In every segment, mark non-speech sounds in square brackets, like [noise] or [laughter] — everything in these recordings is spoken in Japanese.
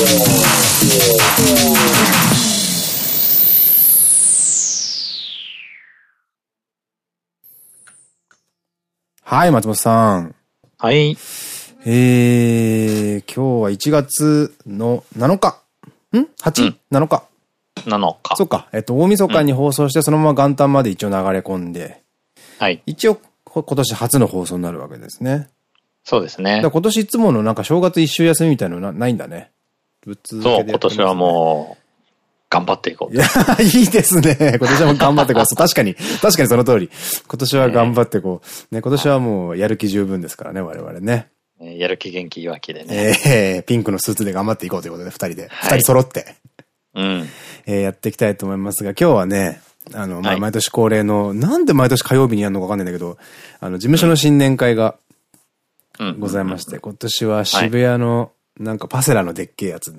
はい、松本さん。はい。えー、今日は1月の7日。ん ?8?、うん、7日。7日。そっか。えっと、大晦日に放送して、そのまま元旦まで一応流れ込んで。はい。一応、今年初の放送になるわけですね。そうですね。今年いつものなんか正月一周休みみたいなのないんだね。ぶつ、ね、そう、今年はもう、頑張っていこう。いや、いいですね。今年はもう頑張っていこう。[laughs] 確かに、確かにその通り。今年は頑張っていこう。ね、今年はもうやる気十分ですからね、我々ね。やる気元気弱気でね。ええー、ピンクのスーツで頑張っていこうということで、二人で。二、はい、人揃って。うん。えー、やっていきたいと思いますが、今日はね、あの、まあ、毎年恒例の、はい、なんで毎年火曜日にやるのかわかんないんだけど、あの、事務所の新年会が、ございまして、今年は渋谷の、なんかパセラのでっけえやつ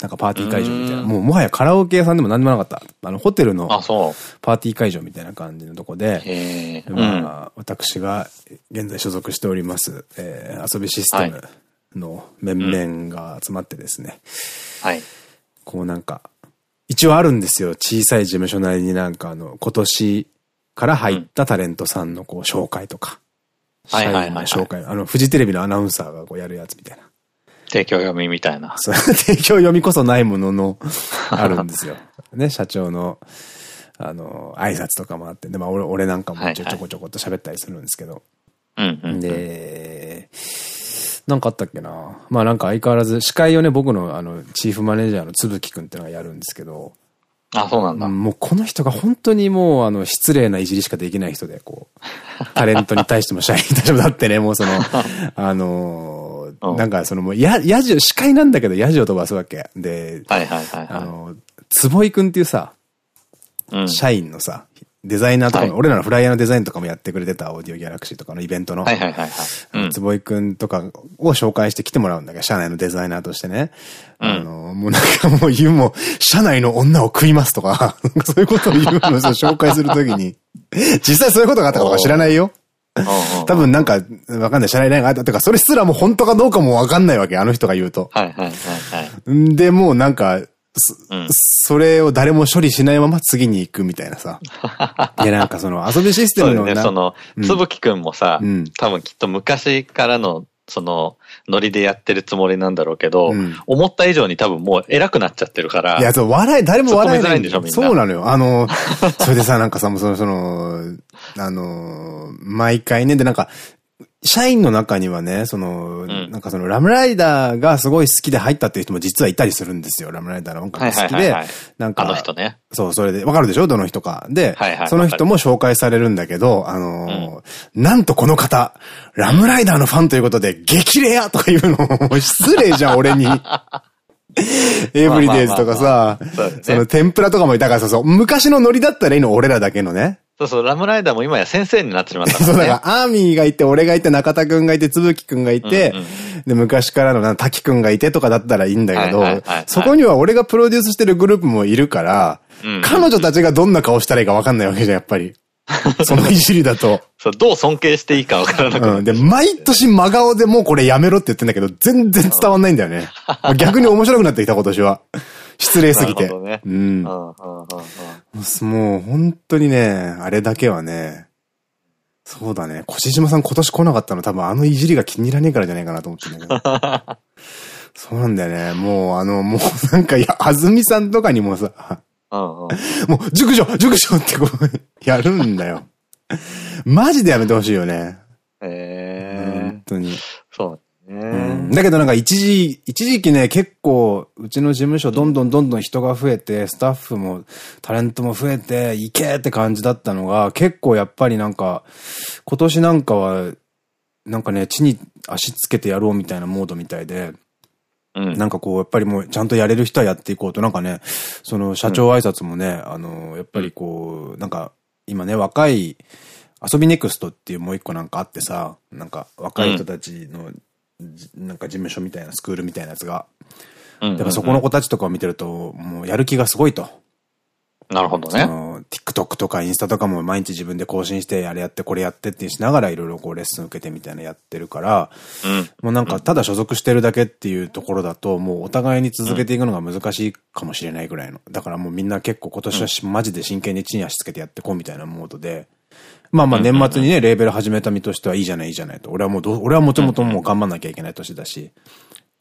なんかパーティー会場みたいな。もうもはやカラオケ屋さんでも何でもなかった。あの、ホテルのパーティー会場みたいな感じのとこで、まあ、私が現在所属しております、えー、遊びシステムの面々が集まってですね。はい。こうなんか、一応あるんですよ。小さい事務所内になんかあの、今年から入ったタレントさんのこう紹介とか。はいはいはい。紹介。あの、フジテレビのアナウンサーがこうやるやつみたいな。提供読みみたいな。そう、[laughs] 提供読みこそないものの、あるんですよ。[laughs] ね、社長の、あの、挨拶とかもあって、で、まあ俺、俺なんかもちょこちょこっと喋ったりするんですけど。で、なんかあったっけな。まあなんか相変わらず、司会をね、僕のあの、チーフマネージャーのつぶきくんってのがやるんですけど、あ、そうなんだ。もうこの人が本当にもう、あの、失礼ないじりしかできない人で、こう、タレントに対しても社員に対してもだってね、もうその、[laughs] あのなんかそのもう、や、やじを、司会なんだけど、やじを飛ばすわけ。で、はいはいはい、あの、坪井くんっていうさ、うん、社員のさ、デザイナーとか、はい、俺らのフライヤーのデザインとかもやってくれてたオーディオギャラクシーとかのイベントの、坪井くんとかを紹介して来てもらうんだけど、社内のデザイナーとしてね。うん、あの、もうなんかもう言うも、社内の女を食いますとか、[laughs] そういうことを言うのを紹介するときに、実際そういうことがあったか知らないよ。多分なんか、わかんない、社内恋愛があったとか、それすらも本当かどうかもわかんないわけ、あの人が言うと。はいはいはいはい。で、もうなんか、うん、それを誰も処理しないまま次に行くみたいなさ。[laughs] いや、なんかその遊びシステムのね、その、つぶきくんもさ、うん、多分きっと昔からの、その、ノリでやってるつもりなんだろうけど、うん、思った以上に多分もう偉くなっちゃってるから。いや、そう、笑い、誰も笑えないんでしょ、みんな。そうなのよ。あの、[laughs] それでさ、なんかさ、その、その、あの、毎回ね、で、なんか、社員の中にはね、その、うん、なんかそのラムライダーがすごい好きで入ったっていう人も実はいたりするんですよ。ラムライダーの音楽が好きで。なんか。あの人ね。そう、それで、わかるでしょ？どの人か。で、その人も紹介されるんだけど、あのーうん、なんとこの方、ラムライダーのファンということで、激レアとか言うの、失礼じゃん、俺に。[laughs] エブリデイズとかさ、その天ぷらとかもいたからさ、そう、昔のノリだったらいいの、俺らだけのね。そうそう、ラムライダーも今や先生になってしまったから、ね。[laughs] そう、だから、アーミーがいて、俺がいて、中田くんがいて、つぶきくんがいて、で、昔からの、滝くんがいてとかだったらいいんだけど、そこには俺がプロデュースしてるグループもいるから、彼女たちがどんな顔したらいいかわかんないわけじゃん、やっぱり。[laughs] そのいじりだと。そう、どう尊敬していいかわからなくうん。で、毎年真顔でもうこれやめろって言ってんだけど、全然伝わんないんだよね。逆に面白くなってきた、今年は。失礼すぎて。[laughs] ね、うん。もう本当にね、あれだけはね、そうだね。越島さん今年来なかったの多分あのいじりが気に入らねえからじゃないかなと思ってんだけど。[laughs] そうなんだよね。もうあの、もうなんか、いや、あずみさんとかにもさ、もう、熟女熟女ってこう、[laughs] やるんだよ。マジでやめてほしいよね。ええー。本当に。そうだけどなんか一時、一時期ね、結構、うちの事務所どんどんどんどん人が増えて、スタッフもタレントも増えて、いけって感じだったのが、結構やっぱりなんか、今年なんかは、なんかね、地に足つけてやろうみたいなモードみたいで、うん、なんかこう、やっぱりもうちゃんとやれる人はやっていこうと、なんかね、その社長挨拶もね、うん、あの、やっぱりこう、なんか、今ね、若い、遊びネクストっていうもう一個なんかあってさ、なんか若い人たちのなんか事務所みたいな、スクールみたいなやつが。だからそこの子たちとかを見てると、もうやる気がすごいと。なるほどね。TikTok とかインスタとかも毎日自分で更新して、あれやってこれやってってしながらいろいろこうレッスン受けてみたいなやってるから、うん、もうなんかただ所属してるだけっていうところだと、もうお互いに続けていくのが難しいかもしれないぐらいの。だからもうみんな結構今年はマジで真剣に地に足つけてやってこうみたいなモードで、まあまあ年末にね、レーベル始めた身としてはいいじゃないいいじゃないと。俺はもうど、俺はもともともう頑張んなきゃいけない年だし、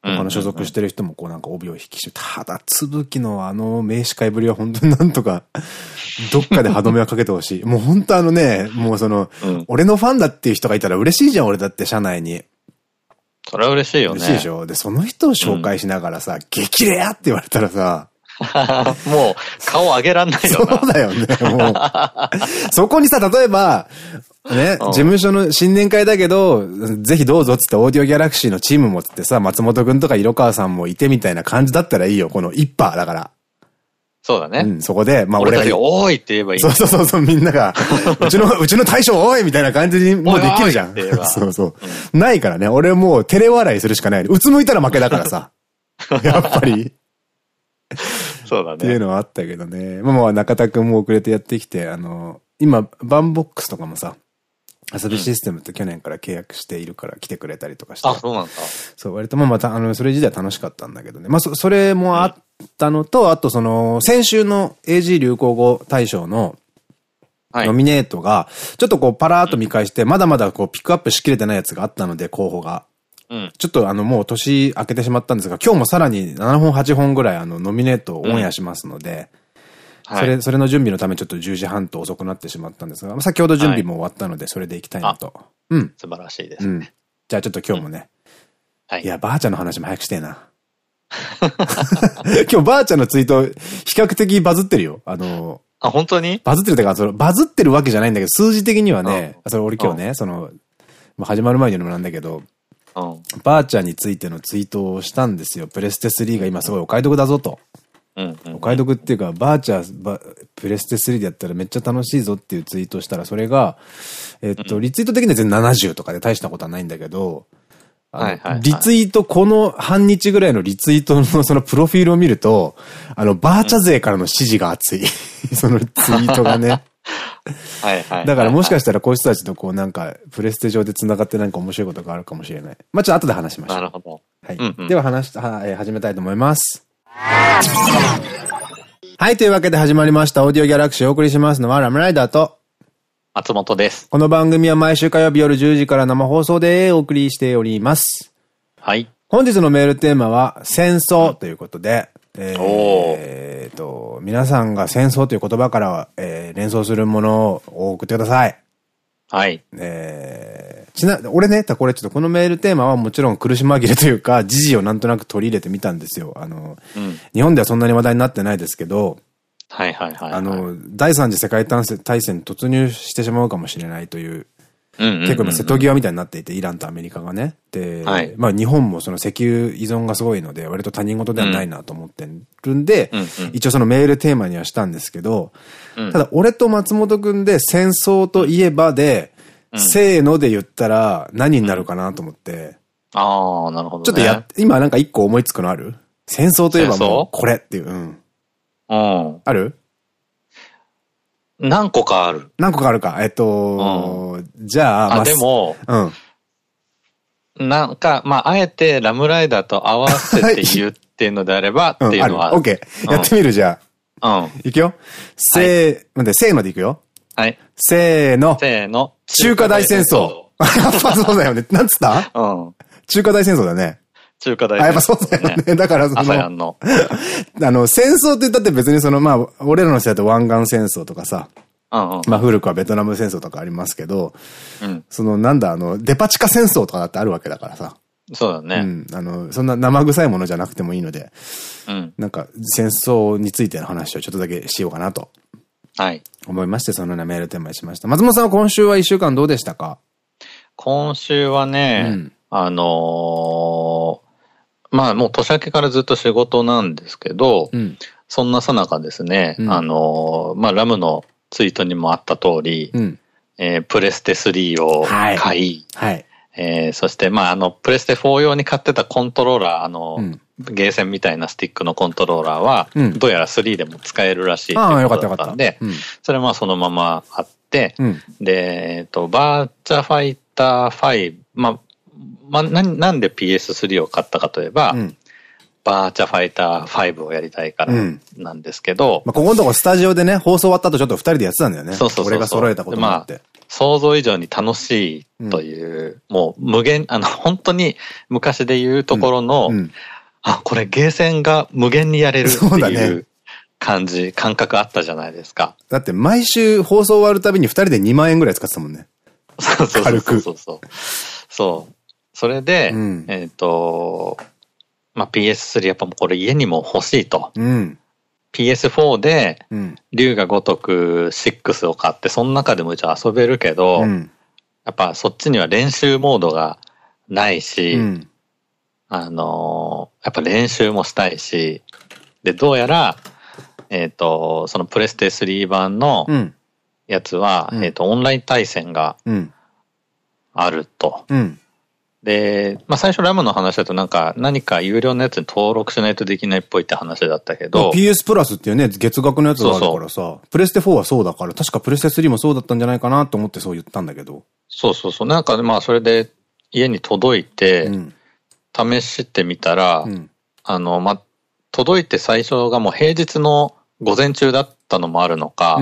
他の所属してる人もこうなんか帯を引き締め、ただ、つぶきのあの名刺会ぶりは本当になんとか、[laughs] どっかで歯止めはかけてほしい。もう本当あのね、もうその、うん、俺のファンだっていう人がいたら嬉しいじゃん、俺だって社内に。それは嬉しいよね。嬉しいでしょ？で、その人を紹介しながらさ、うん、激レアって言われたらさ、[laughs] もう、顔上げらんないよな。そうだよね、もう。[laughs] そこにさ、例えば、ね、事務所の新年会だけど、ぜひどうぞっつってオーディオギャラクシーのチームもつってさ、松本くんとか色川さんもいてみたいな感じだったらいいよ、この一派だから。そうだね。うん、そこで、まあ俺が。多いって言えばいい。そうそうそうそう、みんなが、うちの、[laughs] うちの大将多いみたいな感じにもうできるじゃん。そうそう。ないからね、俺もう照れ笑いするしかない。うつむいたら負けだからさ。やっぱり。[laughs] そうだね。っていうのはあったけどね。まあまあ中田くんも遅れてやってきて、あの、今、バンボックスとかもさ、遊びシステムって去年から契約しているから来てくれたりとかして。あ、そうなんだ。そう、割とまあまた、あの、それ自体楽しかったんだけどね。まあそ、それもあったのと、あとその、先週の AG 流行語大賞の、ノミネートが、ちょっとこうパラーっと見返して、まだまだこうピックアップしきれてないやつがあったので、候補が。うん、ちょっとあのもう年明けてしまったんですが、今日もさらに7本8本ぐらいあのノミネートをオンエアしますので、それ、それの準備のためちょっと10時半と遅くなってしまったんですが、先ほど準備も終わったので、それで行きたいなと。うん。素晴らしいですね。うん。じゃあちょっと今日もね。はい。いや、ばあちゃんの話も早くしてえな。[laughs] 今日ばあちゃんのツイート、比較的バズってるよ。あの、あ、本当に？バズってるってか、その、バズってるわけじゃないんだけど、数字的にはね、それ俺今日ね、その、始まる前にもなんだけど、ばあちゃんについてのツイートをしたんですよ。プレステ3が今すごいお買い得だぞと。お買い得っていうか、バーチャー、プレステ3でやったらめっちゃ楽しいぞっていうツイートしたら、それが、えっと、リツイート的には全然70とかで大したことはないんだけど、リツイート、この半日ぐらいのリツイートのそのプロフィールを見ると、あの、バーチャ勢からの支持が熱い。[laughs] そのツイートがね。[laughs] はいはい。だからもしかしたらこういう人たちとこうなんか、プレステ上で繋がってなんか面白いことがあるかもしれない。まあちょっと後で話しましょう。なるほど。はい。では話し、は、え始めたいと思います。はい、というわけで始まりました。オーディオギャラクシーをお送りしますのはラムライダーと松本です。この番組は毎週火曜日夜10時から生放送でお送りしております。はい。本日のメールテーマは戦争ということで、えー、と、皆さんが戦争という言葉から、えー、連想するものを送ってください。はい。えー、ちな、俺ね、これちょっとこのメールテーマはもちろん苦し紛れというか、時事をなんとなく取り入れてみたんですよ。あの、うん、日本ではそんなに話題になってないですけど、はいはいはい、あの、第三次世界大戦に突入してしまうかもしれないという結構瀬戸際みたいになっていて、イランとアメリカがね。で、はい、まあ日本もその石油依存がすごいので、割と他人事ではないなと思ってるんで、一応そのメールテーマにはしたんですけど、うん、ただ俺と松本くんで戦争といえばで、うん、せーので言ったら何になるかなと思って、ああ、なるほど、ね、ちょっとや、今なんか一個思いつくのある？戦争といえばもうこれっていう。うん。うん。ある？何個かある。何個かあるか。えっと、うん、じゃあ、あ、でも、うん。なんか、まあ、あえてラムライダーと合わせて言ってんのであれば、[laughs] っていうのは。オッケー。やってみる、じゃあ。うん。いくよ。せー、待って、せーのでいくよ。はい。せーの。せーの。中華大戦争。[laughs] やっぱそうだよね。なんつった？うん。中華大戦争だね。中華大戦争。あ、やっぱそうだよね。だからその。あの。[laughs] あの、戦争って言ったって別にその、まあ、俺らの世代と湾岸戦争とかさ、まあ古くはベトナム戦争とかありますけど、うん、そのなんだ、あの、デパ地下戦争とかだってあるわけだからさ。そうだね。うん。あの、そんな生臭いものじゃなくてもいいので、うん。なんか戦争についての話をちょっとだけしようかなと。はい。思いまして、そのようなメールテーマにしました。松本さんは今週は一週間どうでしたか？今週はね、うん、あのーまあもう年明けからずっと仕事なんですけど、うん、そんなさなかですね、うん、あの、まあラムのツイートにもあった通り、うん、えー、プレステ3を買い、はい、はい、えー、そして、まあ、あの、プレステ4用に買ってたコントローラー、あの、うん、ゲーセンみたいなスティックのコントローラーは、うん、どうやら3でも使えるらしいっていうことだったんで、それはそのままあって、うん、で、えっ、と、バーチャファイター5、まあ、まあ、ななんで PS3 を買ったかといえば、バーチャファイター5をやりたいからなんですけど。まあ、ここのとこスタジオでね、放送終わった後ちょっと二人でやってたんだよね。そうそうそう俺が揃えたこともあって。まあ想像以上に楽しいという、うん、もう無限、あの、本当に昔で言うところの、うんうん、あ、これゲーセンが無限にやれるっていう感じ、ね、感覚あったじゃないですか。だって毎週放送終わるたびに二人で2万円ぐらい使ってたもんね。そうそうそうそうそう。そう。それで、えっと、まあ、PS3 やっぱもうこれ家にも欲しいと。うん、PS4 で、竜が如く6を買って、その中でも一応遊べるけど、うん、やっぱそっちには練習モードがないし、うん、あのー、やっぱ練習もしたいし、で、どうやら、えっ、ー、と、そのプレステ3版のやつは、えっと、オンライン対戦があると。で、まあ最初ラムの話だとなんか何か有料のやつに登録しないとできないっぽいって話だったけど。PS プラスっていうね、月額のやつがあるからさ、そうそうプレステ4はそうだから、確かプレステ3もそうだったんじゃないかなと思ってそう言ったんだけど。そうそうそう。なんかまあそれで家に届いて、うん、試してみたら、うん、あの、まあ、届いて最初がもう平日の午前中だったのもあるのか、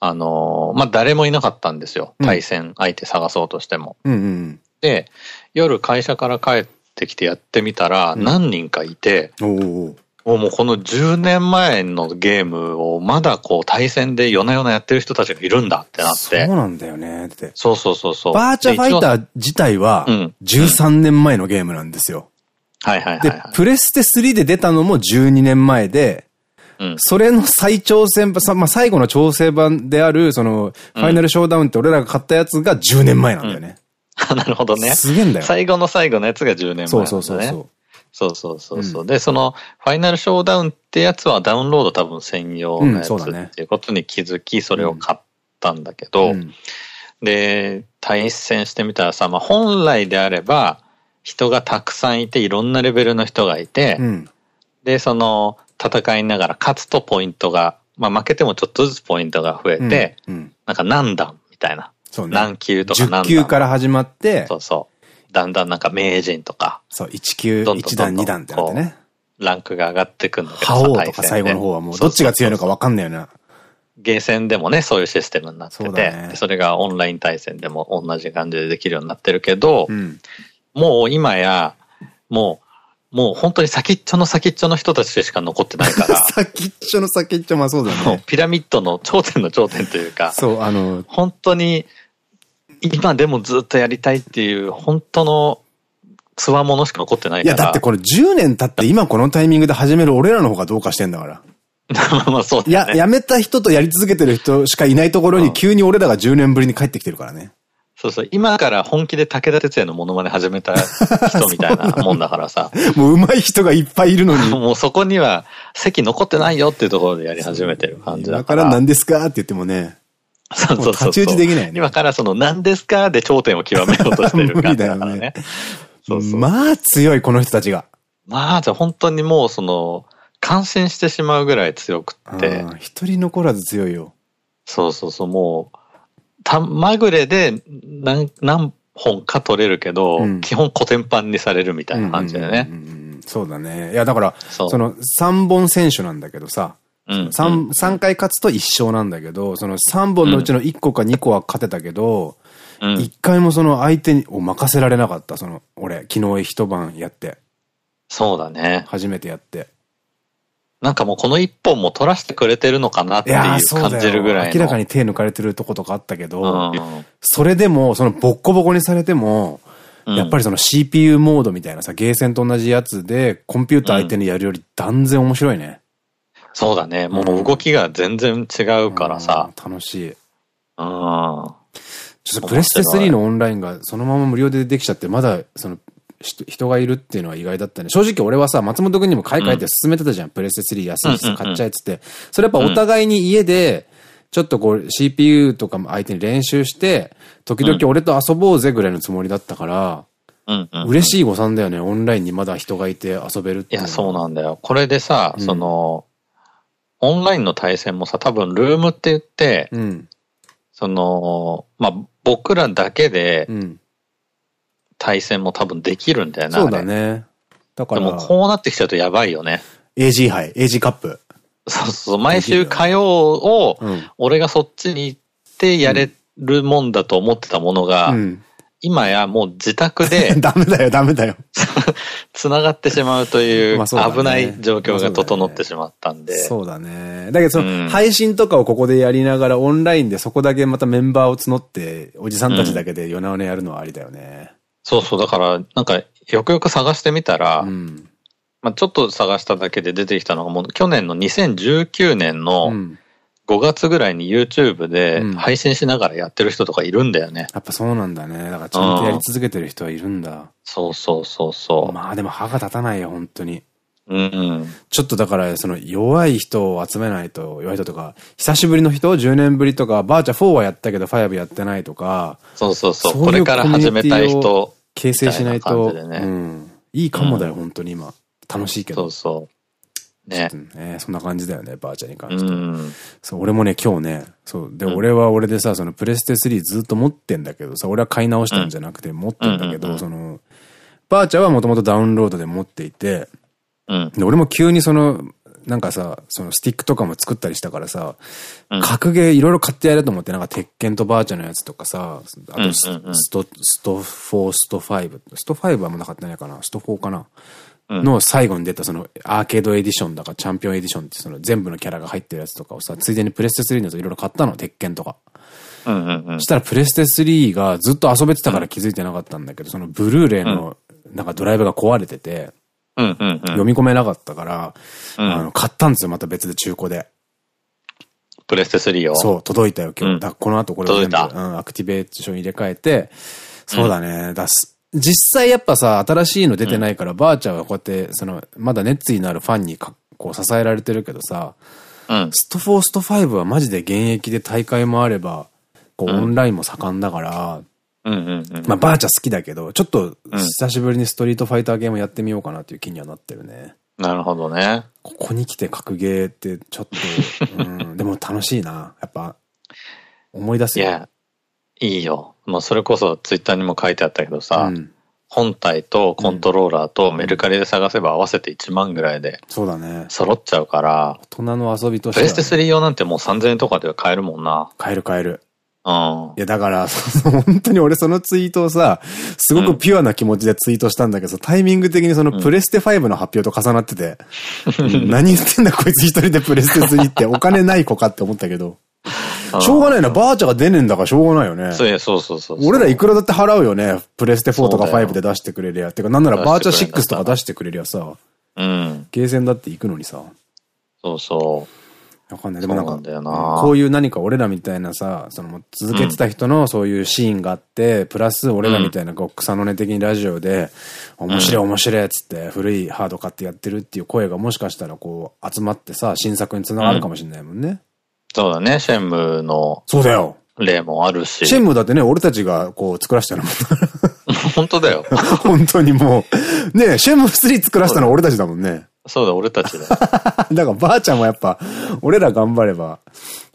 あの、まあ、誰もいなかったんですよ。対戦相手探そうとしても。うんうんうんで、夜会社から帰ってきてやってみたら、何人かいて、うん、もうこの10年前のゲームをまだこう対戦で夜な夜なやってる人たちがいるんだってなって。そうなんだよねって。そうそうそうそう。バーチャファイター自体は13年前のゲームなんですよ。はいはいはい、で、プレステ3で出たのも12年前で、うん、それの再挑戦版、まあ、最後の調整版である、その、ファイナルショーダウンって俺らが買ったやつが10年前なんだよね。[laughs] なるほどね。すげえんだよ。最後の最後のやつが10年前、ね。そうそうそうそう。そうそうそうそう。うん、で、その、ファイナルショーダウンってやつはダウンロード多分専用のやつっていうことに気づき、それを買ったんだけど、うん、で、対戦してみたらさ、まあ本来であれば、人がたくさんいて、いろんなレベルの人がいて、うん、で、その、戦いながら勝つとポイントが、まあ負けてもちょっとずつポイントが増えて、なんか何段みたいな。そうね。何級とか何段。10級から始まって、そうそう。だんだんなんか名人とか。そう、1級、1段、2段ってなってね。ランクが上がってくんだけど覇王とか最後の方はもうどっちが強いのか分かんないよな。ゲーセンでもね、そういうシステムになってて、そ,、ね、それがオンライン対戦でも同じ感じでできるようになってるけど、うん、もう今や、もう、もう本当に先っちょの先っちょの人たちしか残ってないから。[laughs] 先っちょの先っちょ、まあそうだね。ピラミッドの頂点の頂点というか。そう、あの、本当に今でもずっとやりたいっていう、本当の、つわものしか残ってないから。いや、だってこれ10年経って今このタイミングで始める俺らの方がどうかしてんだから。[laughs] まあそうだね。や、やめた人とやり続けてる人しかいないところに急に俺らが10年ぶりに帰ってきてるからね。そうそう。今から本気で武田鉄矢のモノマネ始めた人みたいなもんだからさ。[laughs] もう上手い人がいっぱいいるのに。[laughs] もうそこには席残ってないよっていうところでやり始めてる感じだから。だから何ですかって言ってもね。そうそうそう。太刀打ちできないね。今からその何ですかで頂点を極めようとしてる感じだからね。[laughs] そうそう。まあ強い、この人たちが。まあ、じゃ本当にもうその、感心してしまうぐらい強くって。一人残らず強いよ。そうそうそう、もう、た、まぐれで何、何本か取れるけど、うん、基本古典版にされるみたいな感じだよね。そうだね。いや、だから、その3本選手なんだけどさ、三、三回勝つと1勝なんだけど、その3本のうちの1個か2個は勝てたけど、うん、1回もその相手を任せられなかった、その、俺、昨日一晩やって。そうだね。初めてやって。なんかもうこの一本も取らせてくれてるのかなっていう感じるぐらい明らかに手抜かれてるとことかあったけど、うん、それでも、そのボッコボコにされても、やっぱりその CPU モードみたいなさ、ゲーセンと同じやつで、コンピューター相手にやるより断然面白いね。そうだね。もう動きが全然違うからさ。うん、楽しい。うん。ちょっとプレステ3のオンラインがそのまま無料でできちゃって、まだその人がいるっていうのは意外だったね。正直俺はさ、松本くんにも買い替えて進めてたじゃん。うん、プレステ3安いし買っちゃえっつって。それやっぱお互いに家でちょっとこう CPU とかも相手に練習して、時々俺と遊ぼうぜぐらいのつもりだったから、嬉しい誤算だよね。オンラインにまだ人がいて遊べるっていや、そうなんだよ。これでさ、うん、その、オンラインの対戦もさ、多分ルームって言って、うん、その、まあ、僕らだけで、対戦も多分できるんだよね。そうだね。だから。でもこうなってきちゃうとやばいよね。AG 杯、AG カップ。そうそう、毎週火曜を、俺がそっちに行ってやれるもんだと思ってたものが、うん今やもう自宅で。[laughs] ダメだよ、ダメだよ。[laughs] 繋がってしまうという [laughs] 危ない状況が整ってしまったんで。そうだね。だけどその、配信とかをここでやりながらオンラインでそこだけまたメンバーを募って、おじさんたちだけで夜な夜なやるのはありだよね。そうそう、だから、なんか、よくよく探してみたら、うん、まあちょっと探しただけで出てきたのが、もう去年の2019年の、うん5月ぐらいに YouTube で配信しながらやってる人とかいるんだよね。うん、やっぱそうなんだね。だからちゃんとやり続けてる人はいるんだ。そうそうそうそう。まあでも歯が立たないよ、本当に。うん、ちょっとだから、その弱い人を集めないと、弱い人とか、久しぶりの人 ?10 年ぶりとか、バーチャ4はやったけど5やってないとか。そうそうそう。これから始めたい人。形成しないと。ね、うん。いいかもだよ、うん、本当に今。楽しいけど。そうそう。ね。ね、そんな感じだよね、ばあちゃんに関して。は。そう、俺もね、今日ね、そう、で、俺は俺でさ、そのプレステ3ずっと持ってんだけどさ、俺は買い直したんじゃなくて持ってんだけど、その、ばあちゃんはもともとダウンロードで持っていて、で、俺も急にその、なんかさ、そのスティックとかも作ったりしたからさ、格ゲーいろいろ買ってやると思って、なんか鉄拳とバーチャのやつとかさ、あとスト、スト4、スト5、スト5はもうなかったんやかな、スト4かな。の最後に出たそのアーケードエディションだかチャンピオンエディションってその全部のキャラが入ってるやつとかをさ、ついでにプレステ3のやついろいろ買ったの、鉄拳とか。そしたらプレステ3がずっと遊べてたから気づいてなかったんだけど、そのブルーレイのなんかドライブが壊れてて、読み込めなかったから、あの、買ったんですよ、また別で中古で。プレステ3を？そう、届いたよ、今日。だこの後これ全部、うん、アクティベーション入れ替えて、そうだね、出す。実際やっぱさ、新しいの出てないから、ばあちゃんはこうやって、その、まだ熱意のあるファンにこう支えられてるけどさ、うん、スト4、スト5はマジで現役で大会もあれば、こう、オンラインも盛んだから、まあ、ばあちゃん好きだけど、ちょっと、久しぶりにストリートファイターゲームやってみようかなっていう気にはなってるね。なるほどね。ここに来て格ゲーって、ちょっと、うん、でも楽しいな。やっぱ、思い出すよ。いや、いいよ。もうそれこそツイッターにも書いてあったけどさ、うん、本体とコントローラーとメルカリで探せば合わせて1万ぐらいで。そうだね。揃っちゃうから。大人の遊びとして、ね。プレステ3用なんてもう3000円とかでは買えるもんな。買える買える。うん。いや、だから、[laughs] 本当に俺そのツイートをさ、すごくピュアな気持ちでツイートしたんだけど、うん、タイミング的にそのプレステ5の発表と重なってて、うん、何言ってんだこいつ一人でプレステ3ってお金ない子かって思ったけど。しょうがないな。バーチャが出ねえんだからしょうがないよね。そうそうそうそう俺らいくらだって払うよね。プレステ4とか5で出してくれりゃ。てか、なんならバーチャ6とか出してくれりゃさ。うん。ゲーセンだって行くのにさ。そうそう。わかんない。でもなんか、こういう何か俺らみたいなさ、その続けてた人のそういうシーンがあって、プラス俺らみたいな草の根的にラジオで、面白い面白いっつって古いハード買ってやってるっていう声がもしかしたらこう集まってさ、新作につながるかもしれないもんね。そうだね、シェンムの。そうだよ。例もあるし。シェンムだってね、俺たちがこう作らせたの。[laughs] 本当だよ。[laughs] 本当にもう。ねシェンム3作らせたのは俺たちだもんね。そうだ、俺たちだ。[laughs] だからばあちゃんもやっぱ、俺ら頑張れば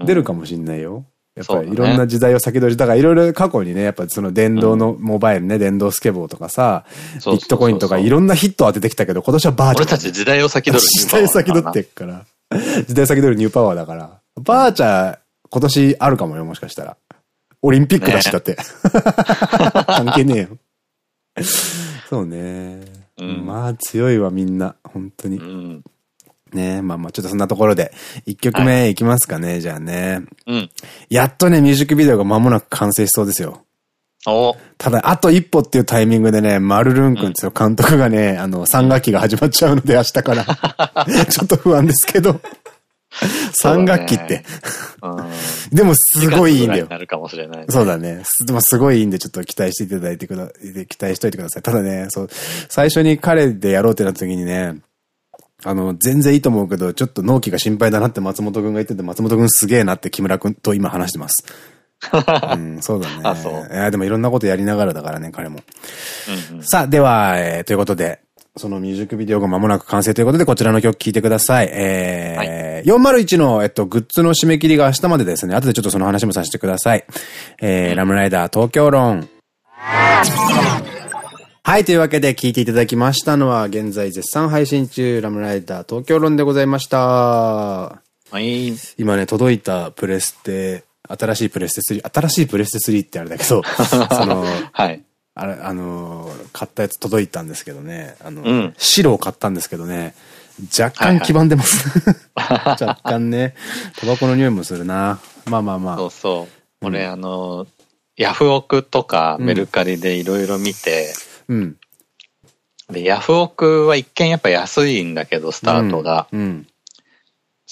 出るかもしんないよ。やっぱりいろんな時代を先取り、だからいろいろ過去にね、やっぱその電動のモバイルね、電動スケボーとかさ、ビットコインとかいろんなヒット当ててきたけど、今年はばあちゃん。俺たち時代を先取る。時代を先取ってっから。時代先取るニューパワーだから。ばあちゃん、今年あるかもよ、もしかしたら。オリンピックだし、だって。[laughs] 関係ねえよ。そうね。うん、まあ、強いわ、みんな。本当に。うん、ねまあまあ、ちょっとそんなところで、一曲目いきますかね、はい、じゃあね。うん。やっとね、ミュージックビデオが間もなく完成しそうですよ。おただ、あと一歩っていうタイミングでね、マルルン君っていう監督がね、あの、3学期が始まっちゃうので、明日から。[laughs] ちょっと不安ですけど。[laughs] 3学期って。でもすごいいいんだよ。そうだね。でもすごいいいんで、ちょっと期待していただいてくだ、期待しといてください。ただね、そう、最初に彼でやろうってなった時にね、あの、全然いいと思うけど、ちょっと納期が心配だなって松本くんが言ってて、松本くんすげえなって木村くんと今話してます。[laughs] うん、そうだね。あ、そう。いや、でもいろんなことやりながらだからね、彼も。うんうん、さあ、では、えー、ということで、そのミュージックビデオが間もなく完成ということで、こちらの曲聴いてください。えー、はい、401の、えっと、グッズの締め切りが明日までですね。後でちょっとその話もさせてください。えー、ラムライダー東京論。はい、というわけで聞いていただきましたのは、現在絶賛配信中、ラムライダー東京論でございました。はい。今ね、届いたプレステ、新しいプレステ3、新しいプレステ3ってあれだけど、[laughs] その、はい。あれ、あのー、買ったやつ届いたんですけどね、あの、うん、白を買ったんですけどね、若干黄ばんでます。[laughs] 若干ね、タバコの匂いもするな。まあまあまあ。そうそう。俺、うん、あのー、ヤフオクとかメルカリでいろいろ見て、うん。で、ヤフオクは一見やっぱ安いんだけど、スタートが。うん、うん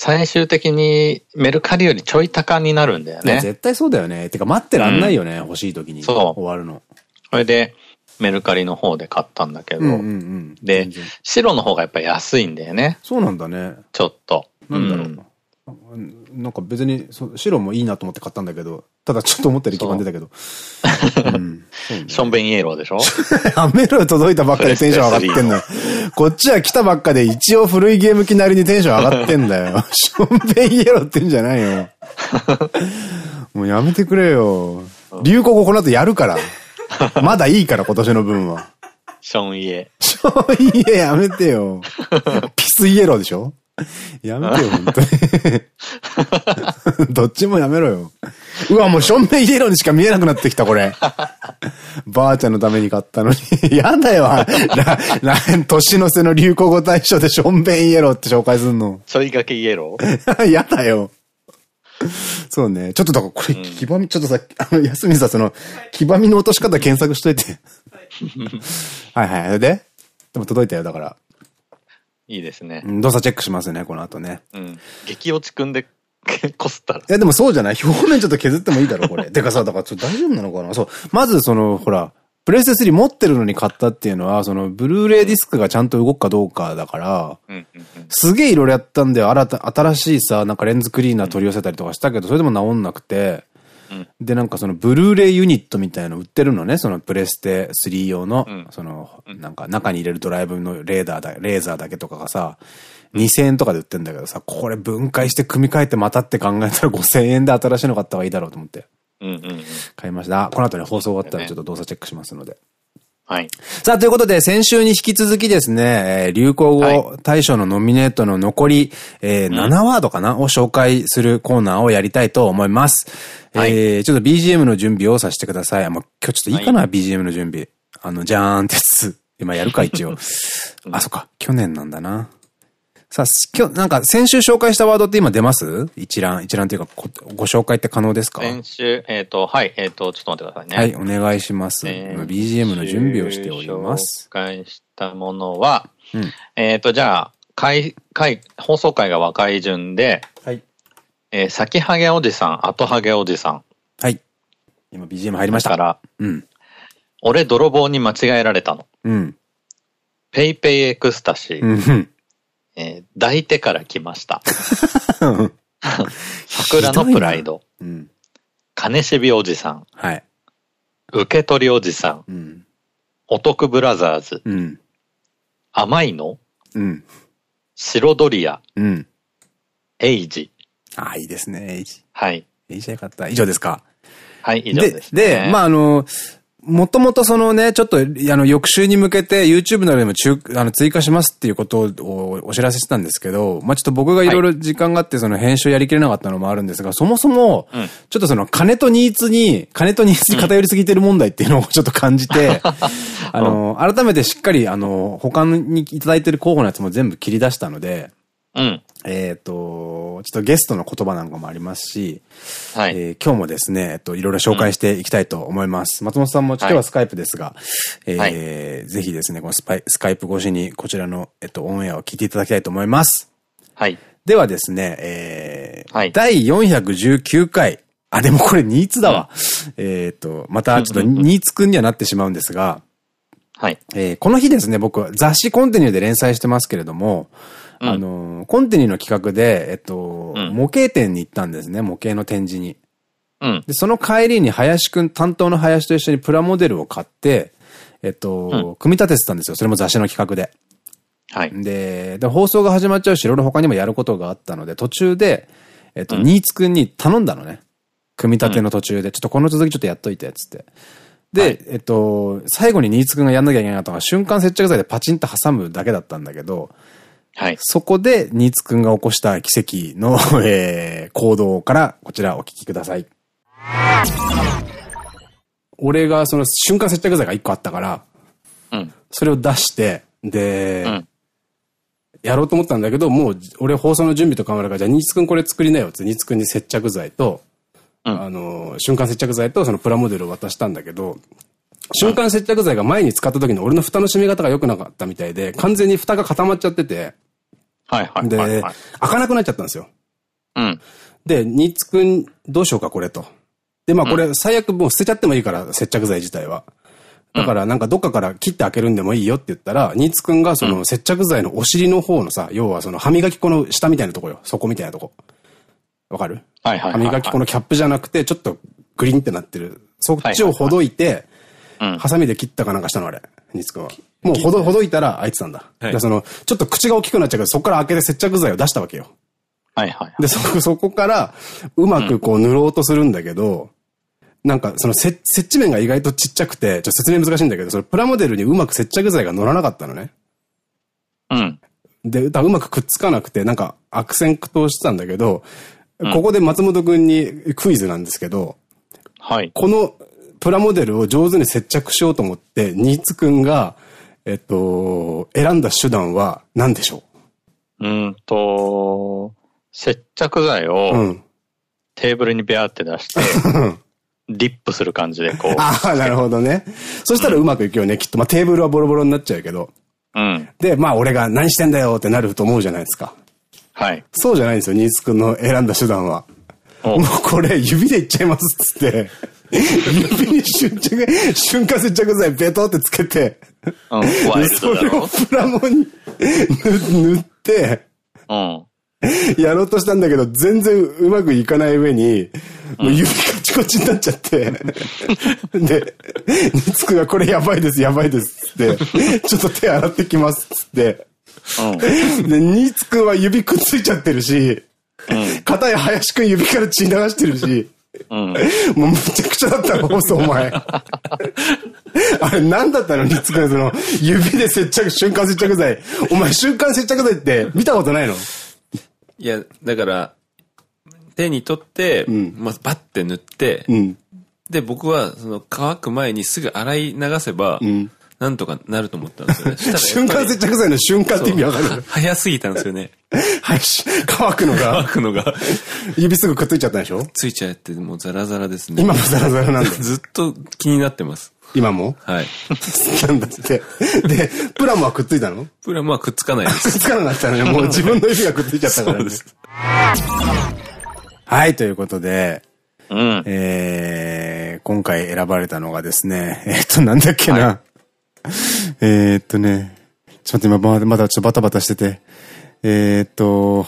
最終的にメルカリよりちょい高になるんだよね。絶対そうだよね。てか待ってらんないよね、うん、欲しい時に。そう。終わるの。それで、メルカリの方で買ったんだけど、で、白の方がやっぱり安いんだよね。そうなんだね。ちょっと。なんだろう。なんか別に白もいいなと思って買ったんだけど、ただちょっと思ったより基盤出たけど。[laughs] ションベンイエローでしょ？[laughs] アメロ届いたばっかでテンション上がってんのよ。こっちは来たばっかで一応古いゲーム機なりにテンション上がってんだよ。[laughs] ションベンイエローってんじゃないよ。もうやめてくれよ。流行語この後やるから。[laughs] まだいいから今年の分は。ションイエ。ションイエやめてよ。[laughs] ピスイエローでしょ？やめてよ、[laughs] 本当に。どっちもやめろよ。うわ、もう正面イエローにしか見えなくなってきた、これ。ばあちゃんのために買ったのに。やだよ、年の瀬の流行語大賞で正面イエローって紹介すんの。ちょいがけイエロー？やだよ。[laughs] そうね。ちょっとだからこれ、黄ばみ、ちょっとさ、あの、休みさ、その、黄ばみの落とし方検索しといて。[laughs] はいはい。で？でも届いたよ、だから。いいですね。動作チェックしますね、この後ね。うん。激落ちくんで [laughs] こすったら。いや、でもそうじゃない？表面ちょっと削ってもいいだろ、これ。てかさ、だからちょっと大丈夫なのかな？そう。まずその、ほら、プレステ3持ってるのに買ったっていうのは、その、ブルーレイディスクがちゃんと動くかどうかだから、すげえいろいろやったんだよ。新た、新しいさ、なんかレンズクリーナー取り寄せたりとかしたけど、それでも治んなくて、で、なんかそのブルーレイユニットみたいの売ってるのね、そのプレステ3用の、その、なんか中に入れるドライブのレーダーだ、レーザーだけとかがさ、2000円とかで売ってんだけどさ、これ分解して組み替えてまたって考えたら5000円で新しいの買った方がいいだろうと思って。買いました。この後ね、放送終わったらちょっと動作チェックしますので。はい。さあ、ということで、先週に引き続きですね、えー、流行語大賞のノミネートの残り、えー、7ワードかな、を紹介するコーナーをやりたいと思います。はい、えー、ちょっと BGM の準備をさせてください。もう今日ちょっといいかな、はい、BGM の準備。あの、じゃーんってやつ。今やるか、一応。[laughs] あ、そっか。去年なんだな。さあ、今日、なんか先週紹介したワードって今出ます？一覧、一覧というかご、紹介って可能ですか？先週、えっ、ー、と、はい、えっ、ー、と、ちょっと待ってくださいね。はい、お願いします。BGM の準備をしております。紹介したものは、うん、えっと、じゃあ、回、回、放送回が若い順で、はい。えー、先ハゲおじさん、後ハゲおじさん。はい。今 BGM 入りました。から、うん。俺泥棒に間違えられたの。うん。ペイペイエクスタシー。うん。えー、抱いてから来ました。桜のプライド。うん、金しおじさん。はい。受け取りおじさん。うん、お得ブラザーズ。うん、甘いの？うん。白ドリア。うん。エイジ。ああ、いいですね、エイジ。はい。エイジはよかった。以上ですか？はい、以上です、ね、で、で、まあ、あの、もともとそのね、ちょっと、あの、翌週に向けて YouTube などでも中、あの、追加しますっていうことをお知らせしてたんですけど、まあ、ちょっと僕がい。ろいろ時間があって、その編集やりきれなかったのもあるんですが、そもそも、ちょっとその、金とニーズに、金とニーズに偏りすぎてる問題っていうのを [laughs] ちょっと感じて、あの、改めてしっかり、あの、他にいただいてる候補のやつも全部切り出したので、うん。えっと、ちょっとゲストの言葉なんかもありますし、はい。えー、今日もですね、えっと、いろいろ紹介していきたいと思います。うん、松本さんも今日はスカイプですが、はい、えぜひですね、このスパイスカイプ越しにこちらの、えっと、オンエアを聞いていただきたいと思います。はい。ではですね、えー、はい、第419回、あ、でもこれニーツだわ。うん、えっと、またちょっとニーツくんにはなってしまうんですが、はい。えー、この日ですね、僕は雑誌コンテニューで連載してますけれども、あの、コンティニの企画で、えっと、模型店に行ったんですね、模型の展示に。うん、で、その帰りに林くん、担当の林と一緒にプラモデルを買って、えっと、組み立ててたんですよ。それも雑誌の企画で。はい。で、で放送が始まっちゃうし、いろいろ他にもやることがあったので、途中で、えっと、新津くんに頼んだのね。組み立ての途中で、ちょっとこの続きちょっとやっといて、つって。で、はい、えっと、最後に新津くんがやんなきゃいけなかったのが、瞬間接着剤でパチンと挟むだけだったんだけど、はい。そこで、新津くんが起こした奇跡の、[laughs] えー、行動からこちらお聞きください。俺がその瞬間接着剤が1個あったから、うん。それを出して、で、うん、やろうと思ったんだけど、もう俺放送の準備とかもあるから、じゃあ新津くんこれ作りなよって、新津くんに接着剤と、うん、あの、瞬間接着剤とそのプラモデルを渡したんだけど、瞬間接着剤が前に使った時の俺の蓋の締め方が良くなかったみたいで、完全に蓋が固まっちゃってて、はいはい。で、開かなくなっちゃったんですよ。うん。で、新津くんどうしようかこれと。で、まあこれ最悪もう捨てちゃってもいいから、接着剤自体は。だからなんかどっかから切って開けるんでもいいよって言ったら、新津くんがその接着剤のお尻の方のさ、要はその歯磨き粉の下みたいなとこよ。底みたいなとこ。わかる？はいはい。歯磨き粉のキャップじゃなくて、ちょっとグリンってなってる。そっちをほどいて、ハサミで切ったかなんかしたのあれ。新津くんは。もうほど、ほどいたら開いてたんだ。はい、その、ちょっと口が大きくなっちゃうけど、そこから開けて接着剤を出したわけよ。はいはい。で、そこ、[laughs] そこから、うまくこう塗ろうとするんだけど、なんか、その接地面が意外とちっちゃくて、ちょっと説明難しいんだけど、そのプラモデルにうまく接着剤が乗らなかったのね。うん。で、うまくくっつかなくて、なんか悪戦苦闘してたんだけど、うん、ここで松本くんにクイズなんですけど、はい。このプラモデルを上手に接着しようと思って、新津くんが、えっと、選んだ手段は何でしょう？うんと、接着剤を、テーブルにベアって出して、[laughs] リップする感じでこう。ああ、なるほどね。そしたらうまくいくよね、きっと。まあテーブルはボロボロになっちゃうけど。うん。で、まあ俺が何してんだよってなると思うじゃないですか。はい。そうじゃないんですよ、新津くんの選んだ手段は。もうこれ指でいっちゃいますっつって、指に瞬着、瞬間接着剤ベトってつけて、うん、それをプラモに塗って、うん。やろうとしたんだけど、全然うまくいかない上に、もう指カチコチになっちゃって、で、ニツクがこれやばいです、やばいですって、ちょっと手洗ってきますっつって、で、ニツクは指くっついちゃってるし、片や林くん指から血流してるし、うん、もうむちゃくちゃだったの、放送お前。[laughs] あれ何だったのニツくん、その、指で接着、瞬間接着剤。お前瞬間接着剤って見たことないの？いや、だから、手に取って、うん、まずバッて塗って、うん、で、僕は、その、乾く前にすぐ洗い流せば、うんなんとかなると思ったんですよね。[laughs] 瞬間接着剤の瞬間って意味わかる早すぎたんですよね。はい、乾くのが。乾くのが。指すぐくっついちゃったでしょ？ついちゃって、もうザラザラですね。今もザラザラなんだ。[laughs] ずっと気になってます。今も？はい。[laughs] なんだって。で、プラモはくっついたの？プラモはくっつかないです。くっつかなかったね。もう自分の指がくっついちゃったからね。そうです。はい、ということで、うん、えー、今回選ばれたのがですね、えっと、なんだっけな。はい、[laughs] えっとね、ちょっと今まだちょっとバタバタしてて、えー、っと、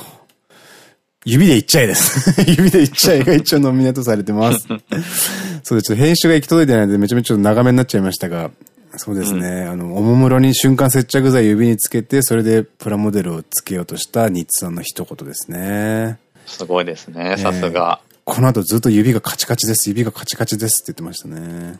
指でいっちゃいです。[laughs] 指でいっちゃいが一応ノミネートされてます。[laughs] そうです。ちょっと編集が行き届いてないのでめちゃめちゃ長めになっちゃいましたが、そうですね。うん、あの、おもむろに瞬間接着剤指につけて、それでプラモデルをつけようとしたニッツさんの一言ですね。すごいですね。さすが。この後ずっと指がカチカチです、指がカチカチですって言ってましたね。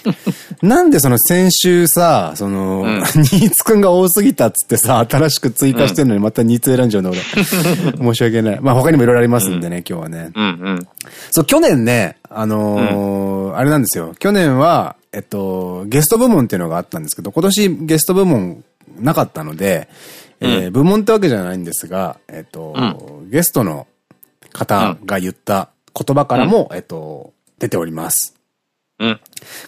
[laughs] なんでその先週さ、その、うん、[laughs] ニーツくんが多すぎたっつってさ、新しく追加してるのにまたニーツ選んじゃうの俺。[laughs] 申し訳ない。まあ他にもいろいろありますんでね、うん、今日はね。うんうん。そう、去年ね、あのーうん、あれなんですよ。去年は、えっと、ゲスト部門っていうのがあったんですけど、今年ゲスト部門なかったので、えー、部門ってわけじゃないんですが、えっと、ゲストの方が言った言葉からも、うん、えっと、出ております。うん。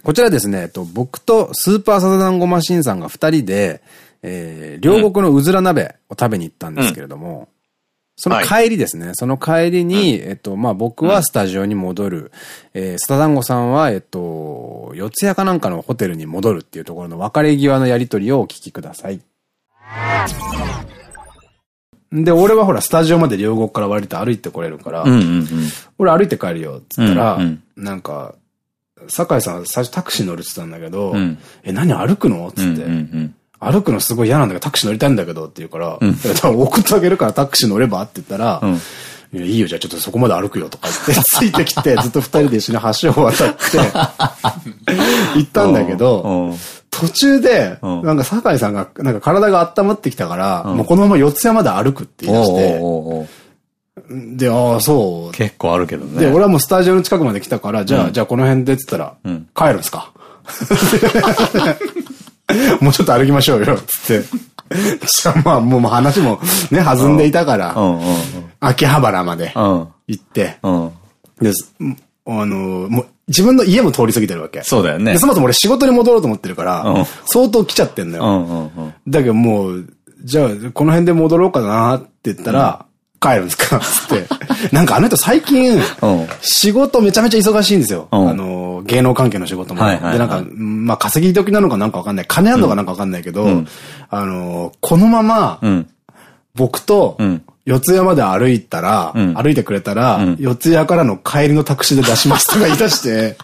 こちらですね、えっと、僕とスーパーサザダンゴマシンさんが二人で、えー、両国のうずら鍋を食べに行ったんですけれども、うん、その帰りですね、はい、その帰りに、うん、えっと、まあ、僕はスタジオに戻る、えー、スタダンゴさんは、えっと、四谷かなんかのホテルに戻るっていうところの別れ際のやりとりをお聞きください。で、俺はほら、スタジオまで両国から割と歩いてこれるから、俺歩いて帰るよ、っつったら、なんか、酒井さん最初タクシー乗るって言ったんだけど、うん、え、何歩くの？つって。歩くのすごい嫌なんだけど、タクシー乗りたいんだけどって言うから、うん、送ってあげるからタクシー乗ればって言ったら、うん。いや、いいよ、じゃあちょっとそこまで歩くよとか言って、[laughs] ついてきて、ずっと二人で一緒に橋を渡って、[laughs] 行ったんだけど、途中で、なんか酒井さんが、なんか体が温まってきたから、もうこのまま四ツ谷まで歩くって言い出して、で、ああ、そう。結構あるけどね。で、俺はもうスタジオの近くまで来たから、じゃあ、じゃあこの辺でって言ったら、帰るんすか？[laughs] もうちょっと歩きましょうよ、つって。じゃあまあ、もう話もね、弾んでいたから、秋葉原まで行って、で、あの、もう自分の家も通り過ぎてるわけ。そうだよね。そもそも俺仕事に戻ろうと思ってるから、相当来ちゃってんのよ。だけどもう、じゃあ、この辺で戻ろうかなって言ったら、帰るんですかつって。[laughs] なんかあの人最近、仕事めちゃめちゃ忙しいんですよ。あの、芸能関係の仕事も。で、なんか、まあ稼ぎ時なのかなんかわかんない。金あんのかなんかわかんないけど、あの、このまま、僕と、四谷まで歩いたら、歩いてくれたら、四谷からの帰りのタクシーで出しますとか言い出して、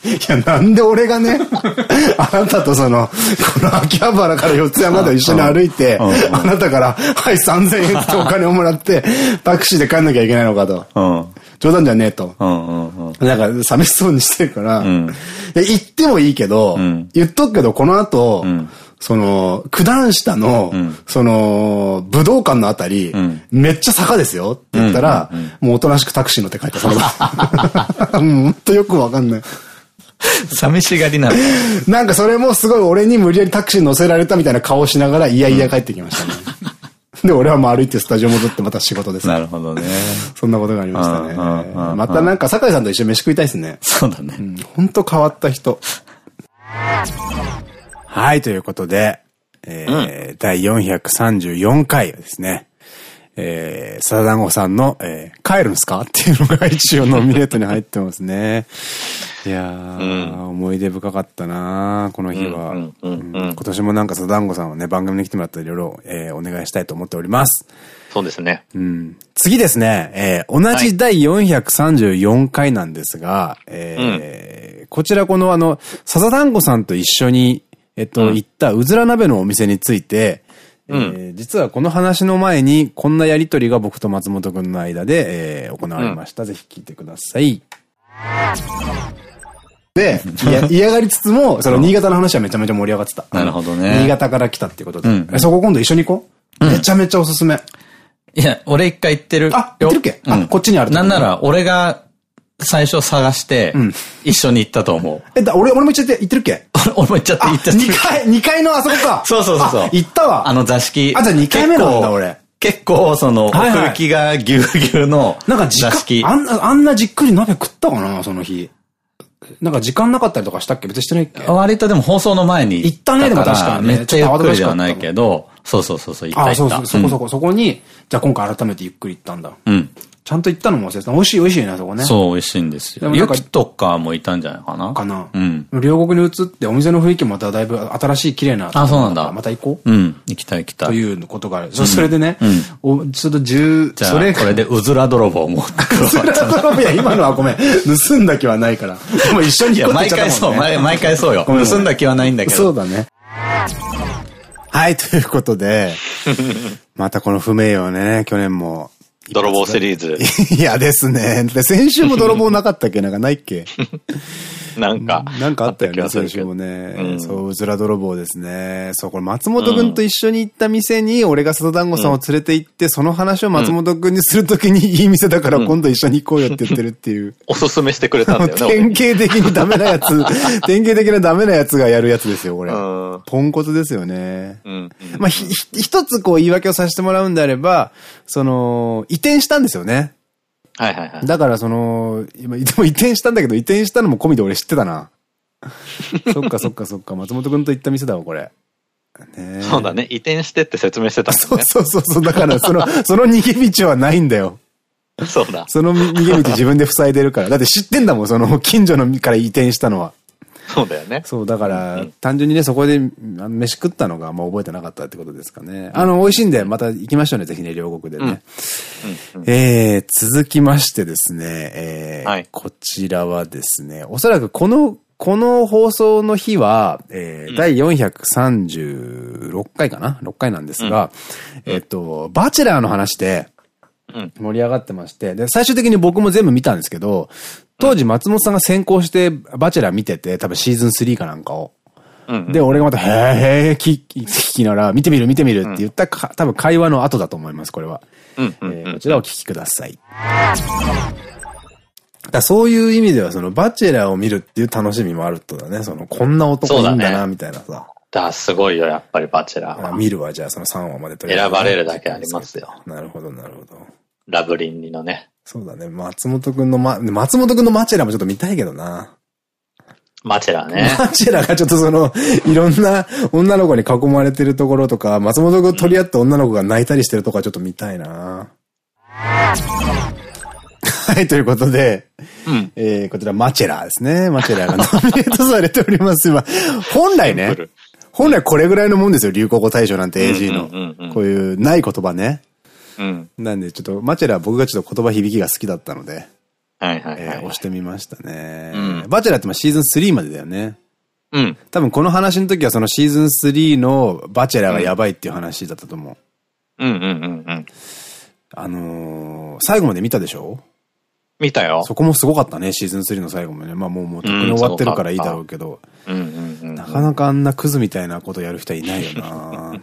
[laughs] いや、なんで俺がね、[laughs] あなたとその、この秋葉原から四谷まで一緒に歩いて、あなたから、はい、3000円ってお金をもらって、[laughs] タクシーで帰んなきゃいけないのかと。冗談じゃねえと。なんか、寂しそうにしてるから、言ってもいいけど、言っとくけど、この後、その、九段下の、その、武道館のあたり、めっちゃ坂ですよって言ったら、もうおとなしくタクシー乗って帰った、それだ。もうほんとよくわかんない。寂しがりなの。なんかそれもすごい俺に無理やりタクシー乗せられたみたいな顔しながら、いやいや帰ってきましたね。[laughs] で、俺はもう歩いてスタジオ戻ってまた仕事です。なるほどね。そんなことがありましたね。またなんか酒井さんと一緒に飯食いたいですね。そうだね。ほんと変わった人。はい、ということで、えー、第434回ですね。えー、サダダンゴさんの、えー、帰るんすか？っていうのが一応ノミネートに入ってますね。[laughs] いやー、うん、思い出深かったなこの日は。今年もなんかサダンゴさんはね、番組に来てもらったらいろいろ、えー、お願いしたいと思っております。そうですね。うん。次ですね、えー、同じ第434回なんですが、はい、えーうん、こちらこのあの、サザダンゴさんと一緒に、えっと、うん、行ったうずら鍋のお店について、うん、えー、実はこの話の前に、こんなやりとりが僕と松本くんの間で、えー、行われました。うん、ぜひ聞いてください。で、[laughs] 嫌がりつつも、その新潟の話はめちゃめちゃ盛り上がってた。なるほどね。新潟から来たっていうことで。うん、そこ今度一緒に行こう？めちゃめちゃおすすめ。いや、俺一回行ってる。あ、行ってるっけ？あ、こっちにある。なんなら、俺が最初探して、一緒に行ったと思う。え、だ、俺、俺も行っちゃって、行ってるっけ？[laughs] 俺も行っちゃって、行っちゃって。2階、二階のあそこか。そうそうそうそう。行ったわ。あの座敷。あ、じゃあ2回目なんだ、俺。結構、その、奥行きがぎゅうぎゅうの座敷。あんな、あんなじっくり鍋食ったかな、その日。なんか時間なかったりとかしたっけ？別にしてないっけ？割とでも放送の前に。行ったね、でも確かに、めっちゃゆっくりではないけど、そうそうそうそう、行った行った。あ、そうそう、そこそこ、そこに、じゃあ今回改めてゆっくり行ったんだ。うん。ちゃんと行ったのも忘れてた。美味しい美味しいな、そこね。そう、美味しいんですよ。ユキとかもいたんじゃないかな？かな。うん。両国に移ってお店の雰囲気もまただいぶ新しい綺麗な。あ、そうなんだ。また行こう。うん。行きたい行きたい。ということがある。それでね、お、ちょっと十、それこれでうずら泥棒も。うずら泥棒いや、今のはごめん。盗んだ気はないから。でも一緒に行こう毎回そう、毎回そうよ。盗んだ気はないんだけど。そうだね。はい、ということで、[laughs] またこの不名誉ね、去年も泥棒シリーズ。嫌ですね。先週も泥棒なかったっけ？なんかないっけ？[laughs] なんか。なんかあったよね、先週もね。うん、そう、うずら泥棒ですね。そう、これ松本くんと一緒に行った店に、俺が外団子さんを連れて行って、その話を松本くんにするときに、いい店だから今度一緒に行こうよって言ってるっていう。[laughs] おすすめしてくれたんだよね。[laughs] 典型的にダメなやつ、[laughs] 典型的なダメなやつがやるやつですよ、これ。ポンコツですよね。まあ、一つこう言い訳をさせてもらうんであれば、その、移転したんですよね。はいはいはい。だからその、今、でも移転したんだけど、移転したのも込みで俺知ってたな。[laughs] そっかそっかそっか、松本くんと行った店だわ、これ。ねそうだね。移転してって説明してたもんね。そうそうそう。だから、その、[laughs] その逃げ道はないんだよ。そうだ。その逃げ道自分で塞いでるから。だって知ってんだもん、その近所のから移転したのは。そうだよね。そう、だから、単純にね、そこで飯食ったのが、まあ覚えてなかったってことですかね。あの、美味しいんで、また行きましょうね、ぜひね、両国でね。えー、続きましてですね、えー、はい、こちらはですね、おそらくこの、この放送の日は、えー、第436回かな ?6 回なんですが、えっと、バチェラーの話で、盛り上がってまして、で、最終的に僕も全部見たんですけど、当時松本さんが先行してバチェラー見てて、多分シーズン3かなんかを。で、俺がまた、へーへー聞きながら、見てみる見てみるって言ったか、多分会話の後だと思います、これは。こちらをお聞きください。だそういう意味では、その、バチェラーを見るっていう楽しみもあるとだね。その、こんな男いいんだな、みたいなさ。だ、すごいよ、やっぱりバチェラーは。見るわ、じゃあその3話までとりあえず。選ばれるだけありますよ。なるほど、なるほど。ラブリンにのね。そうだね。松本くんのま、松本くんのマチェラもちょっと見たいけどな。マチェラね。マチェラがちょっとその、いろんな女の子に囲まれてるところとか、松本くん取り合って女の子が泣いたりしてるとかちょっと見たいな。[laughs] はい、ということで、うん、えー、こちらマチェラーですね。マチェラーがノミネートされております。今、本来ね、本来これぐらいのもんですよ、流行語大賞なんて AG の。こういうない言葉ね。うん。なんでちょっと、マチェラ僕がちょっと言葉響きが好きだったので、はいはい、はい、え押してみましたね。うん、バチェラーってまあシーズン3までだよね。うん。多分この話の時はそのシーズン3のバチェラーがやばいっていう話だったと思う。うんうんうんうん。あのー、最後まで見たでしょ？見たよ。そこもすごかったね、シーズン3の最後もね。まあもう、もうとっくに終わってるからいいだろうけど。なかなかあんなクズみたいなことやる人はいないよな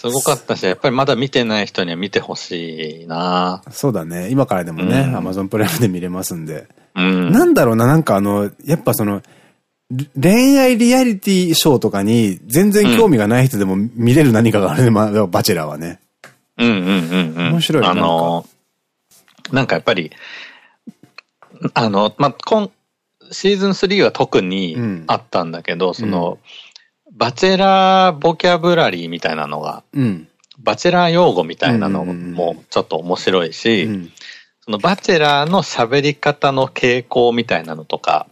すごかったし、やっぱりまだ見てない人には見てほしいなそうだね。今からでもね、アマゾンプライムで見れますんで。うん、なんだろうな、なんかあの、やっぱその、恋愛リアリティショーとかに全然興味がない人でも見れる何かがあるね、まあ、バチェラーはね。うんうんうんうん。面白い。あの、なんかやっぱり、あの、まあ、今、シーズン3は特にあったんだけど、うん、その、バチェラーボキャブラリーみたいなのが、うん、バチェラー用語みたいなのもちょっと面白いし、そのバチェラーの喋り方の傾向みたいなのとか、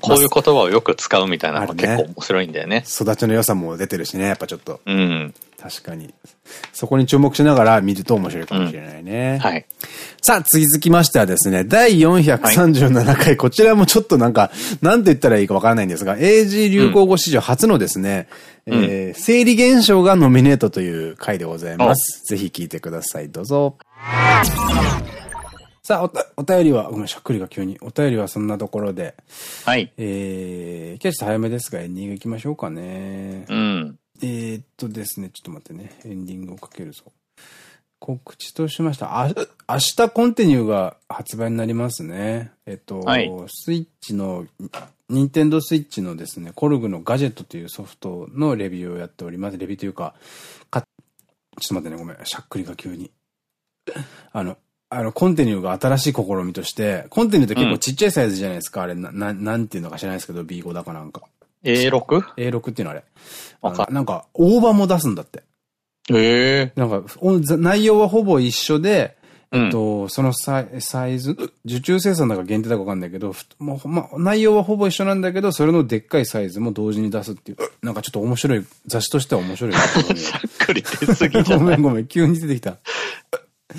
こういう言葉をよく使うみたいなのが結構面白いんだよね。ね育ちの良さも出てるしね、やっぱちょっと。うん。確かに。そこに注目しながら見ると面白いかもしれないね。うん、はい。さあ、続きましてはですね、第437回、はい、こちらもちょっとなんか、なんて言ったらいいかわからないんですが、AG 流行語史上初のですね、うん、えー、生理現象がノミネートという回でございます。ぜひ聞いてください。どうぞ。さあ、お、お便りは、ごめん、しゃっくりが急に。お便りはそんなところで。はい。えー、キャスト早めですが、エンディング行きましょうかね。うん。えっとですね、ちょっと待ってね。エンディングをかけるぞ。告知としました。あ、明日コンティニューが発売になりますね。えっと、はい、スイッチの、ニンテンドースイッチのですね、コルグのガジェットというソフトのレビューをやっております。レビューというか、か、ちょっと待ってね、ごめん。しゃっくりが急に。あの、あの、コンティニューが新しい試みとして、コンティニューって結構ちっちゃいサイズじゃないですか。うん、あれ、な、ななんていうのか知らないですけど、B5 だかなんか。A6?A6 っていうのあれ。あなんか、大葉も出すんだって。へえ。なんか、内容はほぼ一緒で、えっと、そのサイサイズ、受注生産だか限定だかわかんないけど、もう、ま、内容はほぼ一緒なんだけど、それのでっかいサイズも同時に出すっていう、なんかちょっと面白い、雑誌としては面白い。[laughs] しゃっくり出すぎじゃごめんごめん、急に出てきた。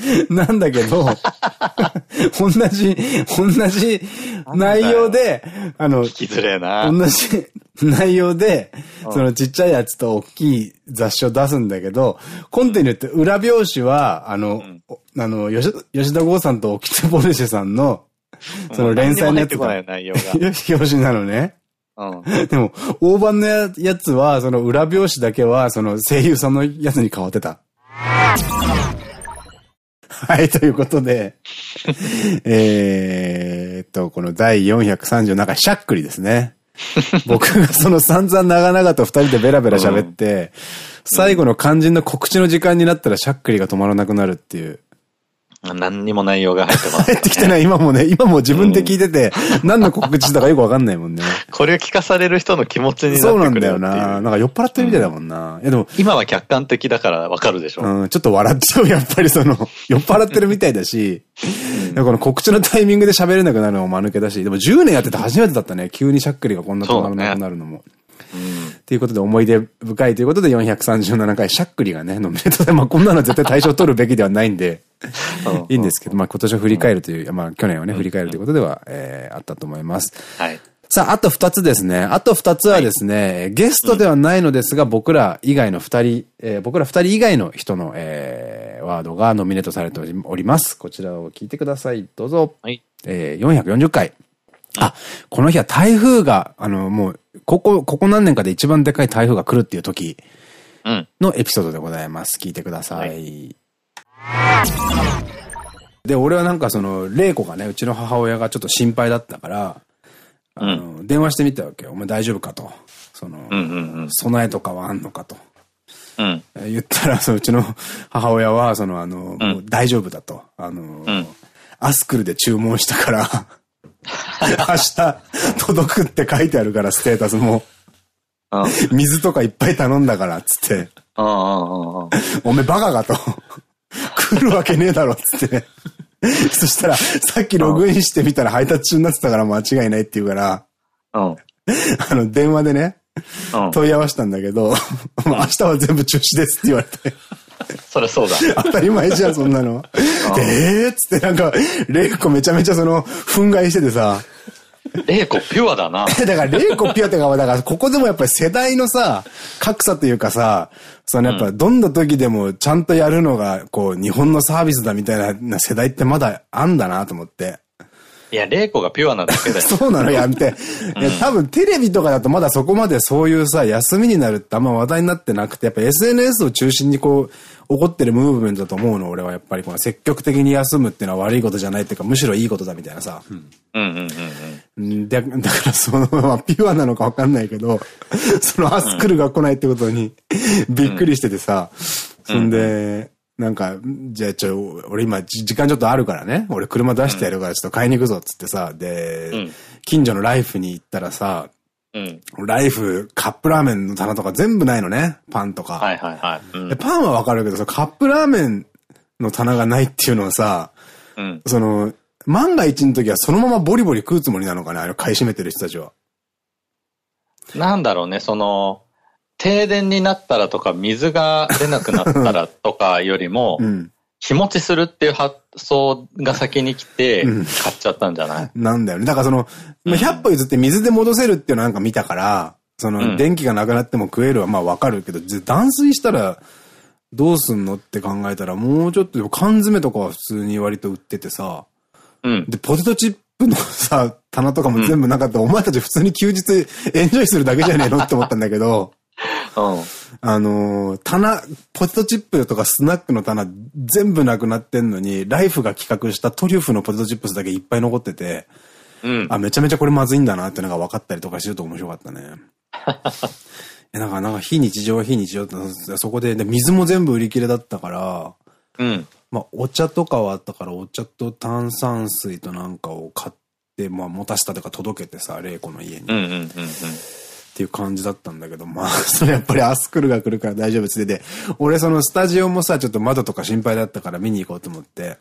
[laughs] なんだけど、[laughs] 同じ、同じ内容で、あの、聞きづれな。同じ内容で、そのちっちゃいやつと大きい雑誌を出すんだけど、コンテニューって裏表紙は、あの、あの、吉吉田剛さんとオキテボルシェさんの、その連載のやつが、[laughs] 表紙なのね。でも、大判のやつは、その裏表紙だけは、その声優さんのやつに変わってた。はい、ということで、えっと、この第430なんかしゃっくりですね。僕がその散々長々と二人でベラベラ喋って、最後の肝心の告知の時間になったらしゃっくりが止まらなくなるっていう。何にも内容が入ってます、ね。[laughs] 入ってきてない、今もね、今も自分で聞いてて、うん、何の告知だかよくわかんないもんね。これを聞かされる人の気持ちになってそうなんだよな。なんか酔っ払ってるみたいだもんな。うん、いやでも。今は客観的だからわかるでしょ。うん、ちょっと笑っちゃう、[laughs] やっぱりその、酔っ払ってるみたいだし、うん、この告知のタイミングで喋れなくなるのも間抜けだし、でも10年やってて初めてだったね。急にしゃっくりがこんな止まらなくなるのも。うん、っていうことで思い出深いということで437回しゃっくりがね、ノミネートで、まあこんなの絶対対象取るべきではないんで、[laughs] いいんですけど、まあ今年を振り返るという、まあ去年をね、振り返るということでは、えー、あったと思います。はい。さあ、あと二つですね。あと二つはですね、はい、ゲストではないのですが、僕ら以外の二人、えー、僕ら二人以外の人の、えー、ワードがノミネートされております。こちらを聞いてください。どうぞ。はい。えー、440回。あ、この日は台風が、あの、もう、ここ、ここ何年かで一番でかい台風が来るっていう時のエピソードでございます。聞いてください。はいで、俺はなんかその、玲子がね、うちの母親がちょっと心配だったから、あの、うん、電話してみたわけよ。お前大丈夫かと。その、備えとかはあんのかと。うん、言ったら、そのうちの母親は、その、あの、うん、もう大丈夫だと。あの、うん、アスクルで注文したから [laughs] 明日届くって書いてあるから、ステータスも。水とかいっぱい頼んだから、つって。おめバカかと。来るわけねえだろ、つって。そしたら、さっきログインしてみたら配達中になってたから間違いないって言うから、あの、電話でね、問い合わせたんだけど、明日は全部中止ですって言われて。[laughs] そりゃそうだ。当たり前じゃん、そんなの。ええっつってなんか、レイコめちゃめちゃその、憤慨しててさ、レイコピュアだな。[laughs] だからレイコピュアってか、だからここでもやっぱり世代のさ、格差というかさ、そのやっぱどんな時でもちゃんとやるのが、こう、日本のサービスだみたいな世代ってまだあんだなと思って。いや、玲子がピュアなだけだよ。[laughs] そうなの？やめて。いや、多分テレビとかだとまだそこまでそういうさ、休みになるってあんま話題になってなくて、やっぱ SNS を中心にこう、起こってるムーブメントだと思うの、俺はやっぱりこの積極的に休むっていうのは悪いことじゃないっていうか、むしろいいことだみたいなさ。うんうんうんで、だからその、まあ、ピュアなのかわかんないけど、そのアスクルが来ないってことにびっくりしててさ、そんで、なんか、じゃあちょ、俺今時間ちょっとあるからね。俺車出してやるからちょっと買いに行くぞっつってさ、で、うん、近所のライフに行ったらさ、うん、ライフ、カップラーメンの棚とか全部ないのね。パンとか。はいはいはい。うん、パンはわかるけどさ、カップラーメンの棚がないっていうのはさ、うん、その、万が一の時はそのままボリボリ食うつもりなのかなあれ買い占めてる人たちは。なんだろうね、その、停電になったらとか、水が出なくなったらとかよりも、[laughs] うん。日持ちするっていう発想が先に来て、買っちゃったんじゃない、うん、なんだよね。だからその、まあ、100歩譲って水で戻せるっていうのなんか見たから、その、電気がなくなっても食えるはまあわかるけど、断水したらどうすんのって考えたら、もうちょっと缶詰とかは普通に割と売っててさ、うん、で、ポテトチップのさ、棚とかも全部なかった、うん、お前たち普通に休日エンジョイするだけじゃねえのって思ったんだけど、あのー、棚、ポテトチップとかスナックの棚全部なくなってんのに、ライフが企画したトリュフのポテトチップスだけいっぱい残ってて、うん、あ、めちゃめちゃこれまずいんだなってのが分かったりとかしてると面白かったね。[laughs] なんか、なんか非日常は非日常って、そこで、で、水も全部売り切れだったから、うん。まあ、お茶とかはあったから、お茶と炭酸水となんかを買って、まあ、持たせたとか届けてさ、玲子の家に。っていう感じだったんだけど、まあ、[laughs] それやっぱりアスクルが来るから大丈夫ってで、俺そのスタジオもさ、ちょっと窓とか心配だったから見に行こうと思って、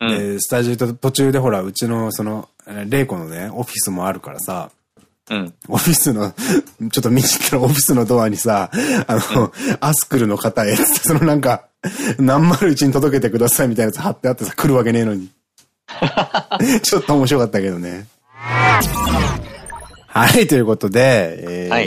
うん、で、スタジオと途中でほら、うちのその、レイコのね、オフィスもあるからさ、うん、オフィスの、[laughs] ちょっと見に行ったらオフィスのドアにさ、あの、うん、アスクルの方へ、そのなんか、何丸一に届けてくださいみたいなやつ貼ってあってさ、来るわけねえのに。[laughs] ちょっと面白かったけどね。はい、ということで、えー、は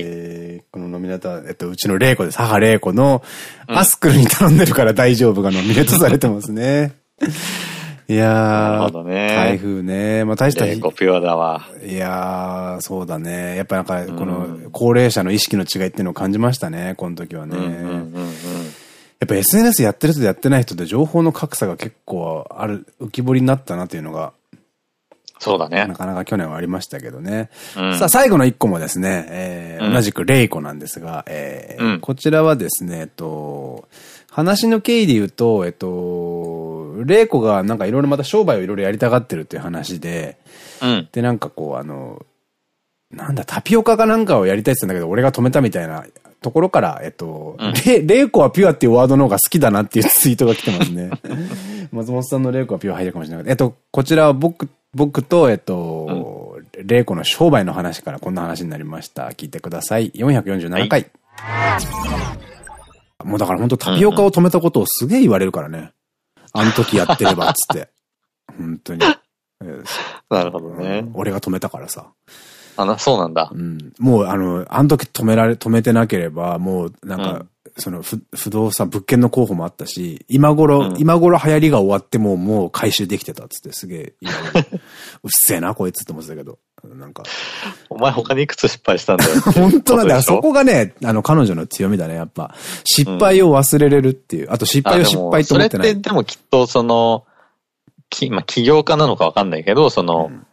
い、このノミネートは、えっと、うちの玲子です。母玲子の、アスクルに頼んでるから大丈夫がノミネートされてますね。[laughs] いやー、ね。台風ね。まあ大した。玲子ピュアだわ。いやー、そうだね。やっぱなんか、この、高齢者の意識の違いっていうのを感じましたね、この時はね。やっぱ SNS やってる人とやってない人で情報の格差が結構ある、浮き彫りになったなっていうのがそうだね。なかなか去年はありましたけどね。うん、さあ、最後の一個もですね、えー、うん、同じくレイコなんですが、えー、うん、こちらはですね、えっと、話の経緯で言うと、えっと、玲子がなんかいろいろまた商売をいろいろやりたがってるっていう話で、うん、で、なんかこう、あの、なんだ、タピオカかなんかをやりたいって言ったんだけど、俺が止めたみたいなところから、えっと、玲、うん、子はピュアっていうワードの方が好きだなっていうツイートが来てますね。[laughs] 松本さんの玲子はピュア入るかもしれないえっと、こちらは僕、僕と、えっと、玲、う、子、の商売の話からこんな話になりました。聞いてください。447回。はい、もうだから本当タピオカを止めたことをすげえ言われるからね。あの時やってれば、つって。[laughs] 本当に。なるほどね、俺が止めたからさ。あな、そうなんだ。うん。もう、あの、あの時止められ、止めてなければ、もう、なんか、うん、その不、不動産、物件の候補もあったし、今頃、うん、今頃流行りが終わっても、もう回収できてたっつってすげえ。うっせえな、こいつって思ってたけど。なんか。お前他にいくつ失敗したんだよ。[laughs] 本当なんだよ。そこがね、あの、彼女の強みだね、やっぱ。失敗を忘れれるっていう。あと失敗を失敗と思ってない。それってでもきっとその、き、まあ、起業家なのかわかんないけど、その、うん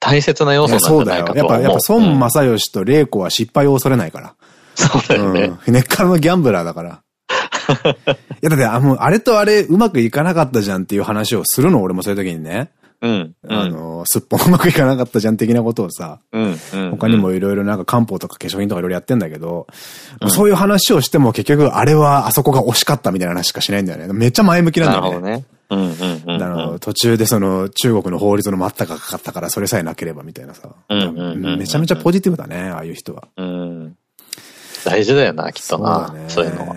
大切な要素なんじゃないかとそうだよ。やっぱ、やっぱ孫正義と玲子は失敗を恐れないから。そうだよね。うん、根っからのギャンブラーだから。[laughs] いや、だって、あ、もう、あれとあれうまくいかなかったじゃんっていう話をするの、俺もそういう時にね。うん。あの、すっぽんうまくいかなかったじゃん的なことをさ。うん。他にもいろいろなんか漢方とか化粧品とかいろいろやってんだけど、そういう話をしても結局あれはあそこが惜しかったみたいな話しかしないんだよね。めっちゃ前向きなんだよね。なるほどね。途中でその中国の法律の待ったがかかったからそれさえなければみたいなさ。めちゃめちゃポジティブだね、ああいう人は。大事だよな、きっとな。そういうのは。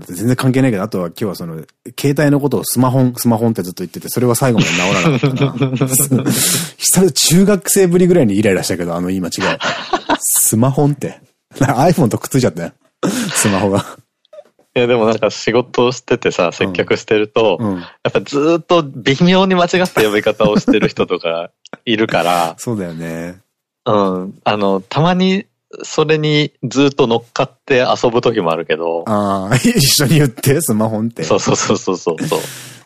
全然関係ないけど、あとは今日はその、携帯のことをスマホン、スマホンってずっと言ってて、それは最後まで治らなかったな。[laughs] 久々中学生ぶりぐらいにイライラしたけど、あの言い間違い。スマホンって。iPhone とくっついちゃったよ。スマホが。いや、でもなんか仕事をしててさ、接客してると、うんうん、やっぱずっと微妙に間違った呼び方をしてる人とかいるから。[laughs] そうだよね。うん。あの、たまにそれにずっと乗っかって遊ぶ時もあるけど。ああ、一緒に言って、スマホって。そうそうそうそうそう。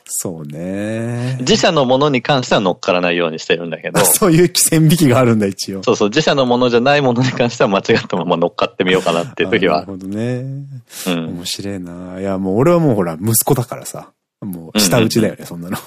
そうね。自社のものに関しては乗っからないようにしてるんだけど。[laughs] そういう線引きがあるんだ、一応。そうそう、自社のものじゃないものに関しては間違ったまま乗っかってみようかなっていう時は。なるほどね。うん。面白いな。いや、もう俺はもうほら、息子だからさ。もう、下打ちだよね、そんなの。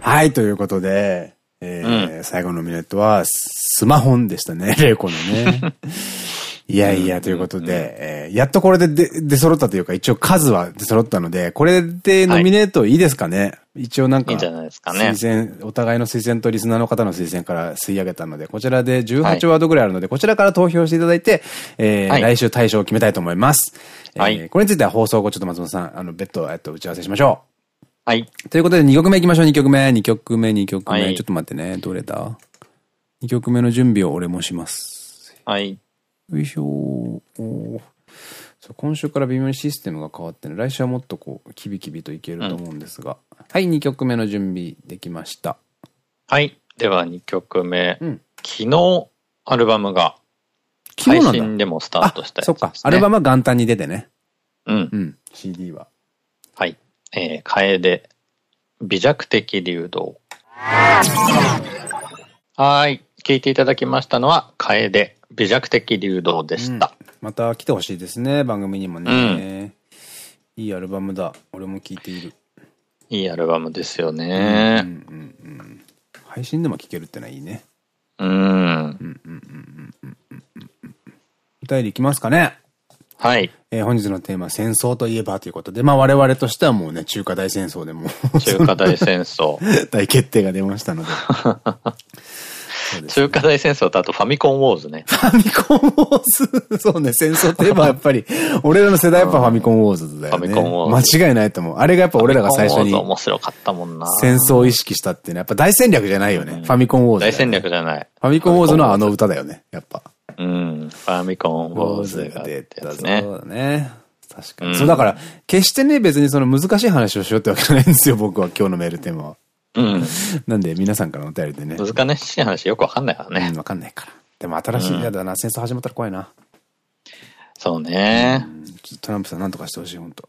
はい、ということで、えー、うん、最後のミネットは、スマホンでしたね、[laughs] レイコのね。[laughs] いやいや、ということで、えー、やっとこれで出出揃ったというか、一応数は出揃ったので、これでノミネートいいですかね、はい、一応なんか、いいんじゃないですかね。推薦、お互いの推薦とリスナーの方の推薦から吸い上げたので、こちらで18ワードぐらいあるので、はい、こちらから投票していただいて、えー、はい、来週対象を決めたいと思います。はい。えー、これについては放送後、ちょっと松本さん、あの、別途、えっと、打ち合わせしましょう。はい。ということで、2曲目行きましょう、2曲目。2曲目、2曲目。はい、ちょっと待ってね。どれだ ?2 曲目の準備を俺もします。はい。よいしょおそう今週から微妙にシステムが変わってね、来週はもっとこう、キビキビといけると思うんですが。うん、はい、2曲目の準備できました。はい。では2曲目。うん、昨日、アルバムが、配信でもスタートしたやつね、そっか。アルバムは元旦に出てね。うん。うん。CD は。はい。えー、楓、微弱的流動。はい。聞いていただきましたのは、楓、微弱的流動でした。うん、また来てほしいですね、番組にもね。うん、いいアルバムだ。俺も聞いている。いいアルバムですよね。配信でも聴けるってのはいいね。うん。お便りいきますかね。はい。えー、本日のテーマ、戦争といえばということで、まあ我々としてはもうね、中華大戦争でも中華大戦争。[laughs] 大決定が出ましたので。中華大戦争とあとファミコンウォーズね。ファミコンウォーズ？[laughs] そうね、戦争といえばやっぱり、俺らの世代やっぱファミコンウォーズだよね。ファミコンウォーズ。間違いないと思う。あれがやっぱ俺らが最初に。面白かったもんな。戦争を意識したってね、やっぱ大戦略じゃないよね。ファミコンウォーズ。大戦略じゃない。ファミコンウォーズのあの歌だよね、やっぱ。うん。ファミコンウォーズが出てたね。そうだね。確かに。そうだから、決してね、別にその難しい話をしようってわけじゃないんですよ、僕は今日のメールテーマは。うん。なんで皆さんからのお便りでね。難しい話よくわかんないからね。うん、わかんないから。でも新しい、嫌だな、戦争始まったら怖いな。そうね。トランプさんなんとかしてほしい、本当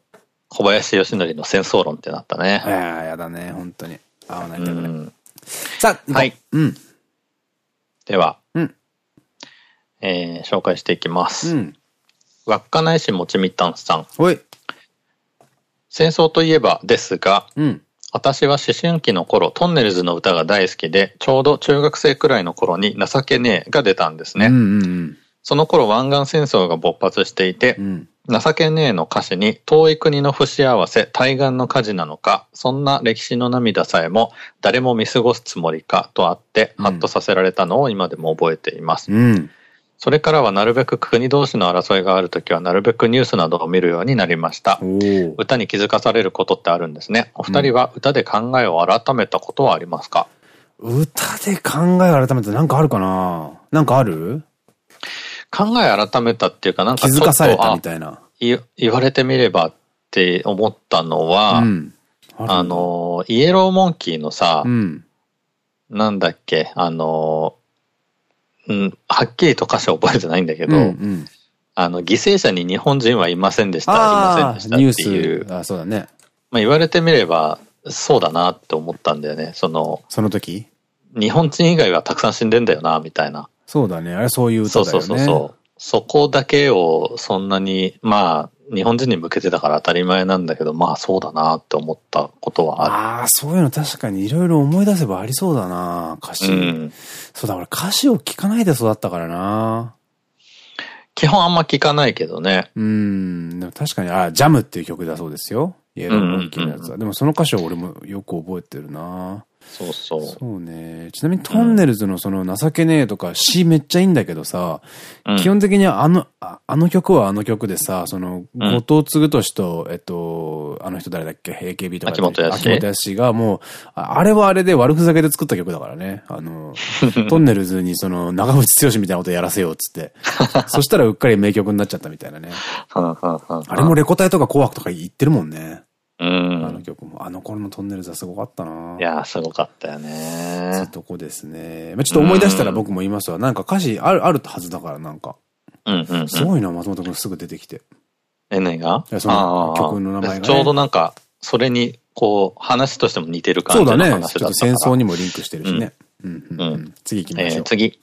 小林義則の戦争論ってなったね。いややだね、本当に。ああ、なりたくない。さあ、はい。うん。では、うん。えー、紹介していきます。うん。稚内市もちみたんさん。はい。戦争といえばですが、うん。私は思春期の頃、トンネルズの歌が大好きで、ちょうど中学生くらいの頃に情けねえが出たんですね。その頃湾岸戦争が勃発していて、うん、情けねえの歌詞に遠い国の不幸せ、対岸の火事なのか、そんな歴史の涙さえも誰も見過ごすつもりかとあって、ハッとさせられたのを今でも覚えています。うんそれからはなるべく国同士の争いがあるときはなるべくニュースなどを見るようになりました。歌に気づかされることってあるんですね。お二人は歌で考えを改めたことはありますか、うん、歌で考えを改めたなんかあるかな？なんかある？考え改めたっていうかなんか気づかされたみたいな。言われてみればって思ったのは、うん、ああの、イエローモンキーのさ、うん、なんだっけ、あの、うん、はっきりと歌詞は覚えてないんだけど、うんうん、あの、犠牲者に日本人はいませんでした、いませんでしたっていう。あそうだね。まあ言われてみれば、そうだなって思ったんだよね。その、その時？日本人以外はたくさん死んでんだよな、みたいな。そうだね。あれそういう歌だよね。そうそうそうそう。そこだけをそんなに、まあ、日本人に向けてたから当たり前なんだけど、まあそうだなって思ったことはある。ああ、そういうの確かにいろいろ思い出せばありそうだな歌詞。うん、そうだ、俺歌詞を聞かないで育ったからな基本あんま聞かないけどね。うん。でも確かに、あ、ジャムっていう曲だそうですよ。イエローモンキーのやつは。でもその歌詞は俺もよく覚えてるなそうそう。そうね。ちなみにトンネルズのその情けねえとか詩めっちゃいいんだけどさ、うん、基本的にあの、あの曲はあの曲でさ、その、後藤嗣俊と、えっと、あの人誰だっけ ?AKB とか。秋元康。秋元康がもう、あれはあれで悪ふざけで作った曲だからね。あの、[laughs] トンネルズにその、長渕剛みたいなことやらせようっつって。[laughs] そしたらうっかり名曲になっちゃったみたいなね。あれもレコ大とか紅白とか言ってるもんね。うん。あの曲も。あの頃のトンネルズはすごかったないやすごかったよねそういうとこですね。まあ、ちょっと思い出したら僕も言いますわ。なんか歌詞ある、あるはずだから、なんか。うんうん、すごいな、松本君すぐ出てきて。え、何が？その曲の名前が、ね、ちょうどなんか、それに、こう、話としても似てる感じの話だそうだね。ちょっと戦争にもリンクしてるしね。うん。うんうん、次行きましょう。えー、次。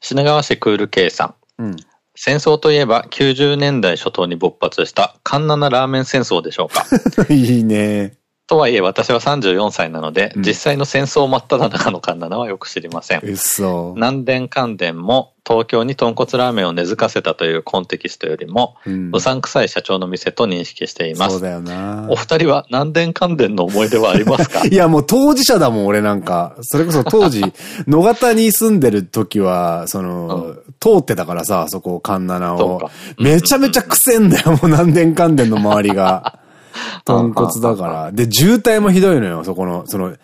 品川市クール K さん。うん。戦争といえば90年代初頭に勃発したカンナナラーメン戦争でしょうか [laughs] いいね。とはいえ私は34歳なので、うん、実際の戦争真っ只中のカンナナはよく知りません。嘘。南電関電も東京に豚骨ラーメンを根付かせたというコンテキストよりも、うさんくさい社長の店と認識しています。そうだよな。お二人は南電関電の思い出はありますか？[laughs] いや、もう当事者だもん、俺なんか。それこそ当時、[laughs] 野方に住んでる時は、その、うん、通ってたからさ、そこ、カンナナを。めちゃめちゃくせんだよ、もう南電関電の周りが。[laughs] 豚骨だから。で、渋滞もひどいのよ、そこの、その、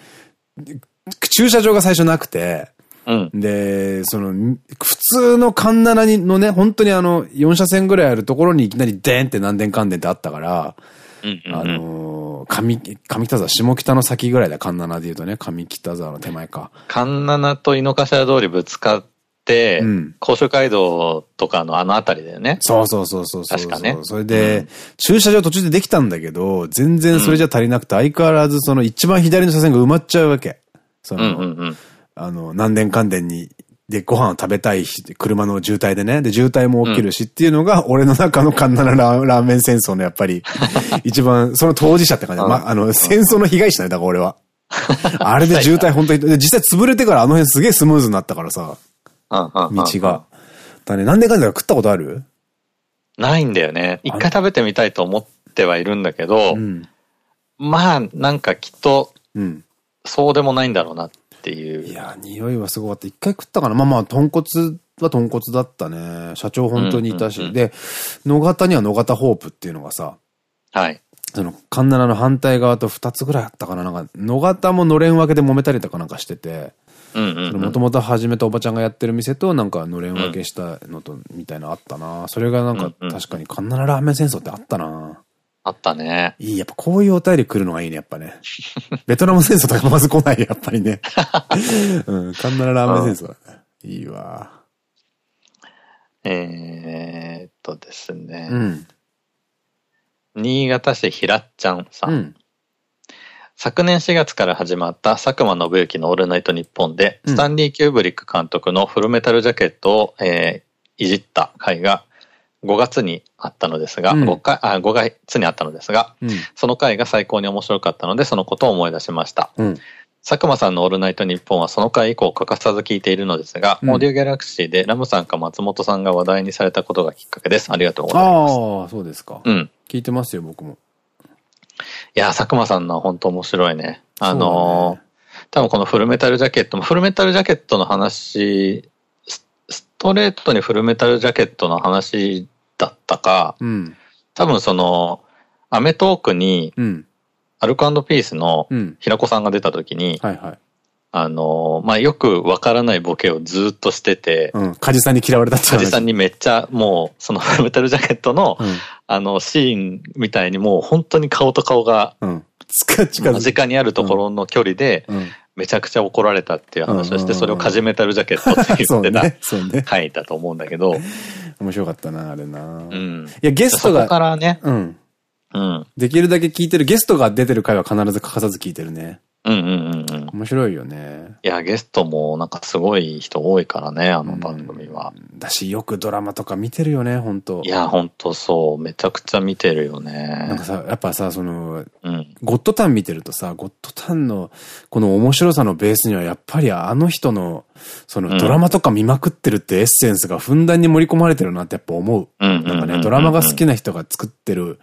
駐車場が最初なくて、うん、で、その、普通のカンナナのね、本当にあの、4車線ぐらいあるところにいきなりデーンって南電関電ってあったから、あの、上、上北沢、下北の先ぐらいだ、カンナナで言うとね、上北沢の手前か。カンナナと井の頭通りぶつかっ、うん、甲州街道とかのあの辺りだよね。そうそうそうそう確かね。それで、うん、駐車場途中でできたんだけど、全然それじゃ足りなくて、相変わらずその一番左の車線が埋まっちゃうわけ。その、あの、南電関電に、で、ご飯を食べたい車の渋滞でね。で、渋滞も起きるしっていうのが、俺の中のカンナララーメン戦争のやっぱり、[laughs] 一番、その当事者って感じ。ま、あの、戦争の被害者ね、だから俺は。あれで渋滞本当に、実際潰れてからあの辺すげえスムーズになったからさ。道が。だね、なんでかんでか食ったことある？ないんだよね。一回食べてみたいと思ってはいるんだけど、うん、まあ、なんかきっと、そうでもないんだろうなっていう。いや、匂いはすごかった。一回食ったかな？まあまあ、豚骨は豚骨だったね。社長本当にいたし。で、野方には野方ホープっていうのがさ、はい。その、カンナナの反対側と二つぐらいあったかな？なんか、野方ものれん分けで揉めたりとかなんかしてて、もともと始めたおばちゃんがやってる店と、なんかのれん分けしたのと、みたいなあったな。それがなんか、確かにカンナナラーメン戦争ってあったな。あったね。いい、やっぱこういうお便り来るのがいいね、やっぱね。[laughs] ベトナム戦争とかまず来ない、やっぱりね。[laughs] うん、カンナナラーメン戦争だね。いいわ。えーっとですね。うん。新潟市平っちゃんさん。うん昨年4月から始まった佐久間信之のオールナイトニッポンで、スタンリー・キューブリック監督のフルメタルジャケットを、えー、いじった回が、5月にあったのですが、うん、5, 回あ5月にあったのですが、うん、その回が最高に面白かったので、そのことを思い出しました。うん、佐久間さんのオールナイトニッポンはその回以降欠かさず聞いているのですが、オーディオギャラクシーでラムさんか松本さんが話題にされたことがきっかけです。ありがとうございます。ああ、そうですか。うん。聞いてますよ、僕も。いや、佐久間さんのは本当面白いね。あのー、多分このフルメタルジャケットも、フルメタルジャケットの話、ストレートにフルメタルジャケットの話だったか、うん、多分その、アメトークに、アルコピースの平子さんが出た時に、はいはい、あの、まあ、よくわからないボケをずっとしてて、うん、カジさんに嫌われたってカジさんにめっちゃ、もう、その [laughs] メタルジャケットの、うん、あの、シーンみたいにもう本当に顔と顔が、うん、間近にあるところの距離で、めちゃくちゃ怒られたっていう話をして、それをカジメタルジャケットって言ってた、[laughs] 書いたと思うんだけど。面白かったな、あれな。うん。いや、ゲストが。そこからね。うん。うん。できるだけ聞いてる、ゲストが出てる回は必ず欠かさず聞いてるね。うんうんうんうん。面白いよね。いや、ゲストもなんかすごい人多いからね、あの番組は。だし、よくドラマとか見てるよね、本当いや、本当そう。めちゃくちゃ見てるよね。なんかさ、やっぱさ、その、うん、ゴッドタン見てるとさ、ゴッドタンのこの面白さのベースにはやっぱりあの人の、そのドラマとか見まくってるってエッセンスがふんだんに盛り込まれてるなってやっぱ思う。なんかね、ドラマが好きな人が作ってる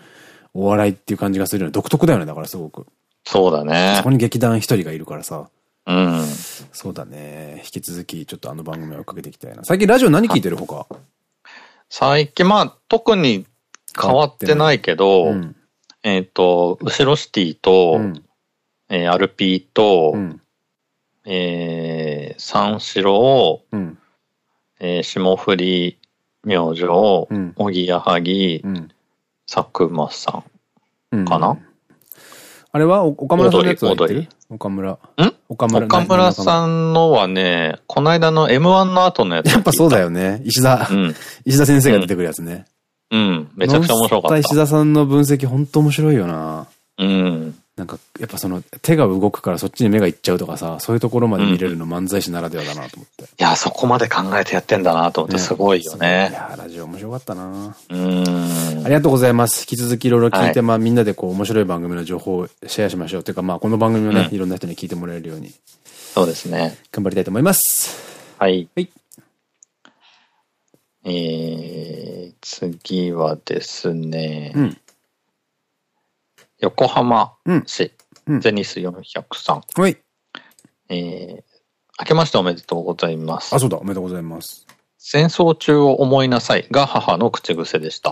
お笑いっていう感じがするよね。独特だよね、だからすごく。そうだね。そこに劇団一人がいるからさ。うん。そうだね。引き続き、ちょっとあの番組を追っかけていきたいな。最近ラジオ何聞いてる？ほか最近、まあ、特に変わってないけど、うん、えっと、後ろシティと、うん、えー、アルピーと、うん、えー、三四郎、うん、えー、霜降り明星、おぎやはぎ、佐久間さんかな、あれは？岡村さんのやつは言ってる岡村。ん？岡村岡村さんのはね、この間の M1 の後のやつ。やっぱそうだよね。石田、うん、[laughs] 石田先生が出てくるやつね。うん、めちゃくちゃ面白かった。石田さんの分析ほんと面白いよな。うん。なんか、やっぱその、手が動くからそっちに目がいっちゃうとかさ、そういうところまで見れるの漫才師ならではだなと思って。いや、そこまで考えてやってんだなと思って、すごいよね。いや、ラジオ面白かったなうん。ありがとうございます。引き続きいろいろ聞いて、まあみんなでこう面白い番組の情報をシェアしましょう。というかまあこの番組をね、いろんな人に聞いてもらえるように。そうですね。頑張りたいと思います。はい。はい。えー、次はですね、うん、横浜市、うん、ゼニス403。はい。えー、明けましておめでとうございます。あ、そうだ、おめでとうございます。戦争中を思いなさいが母の口癖でした。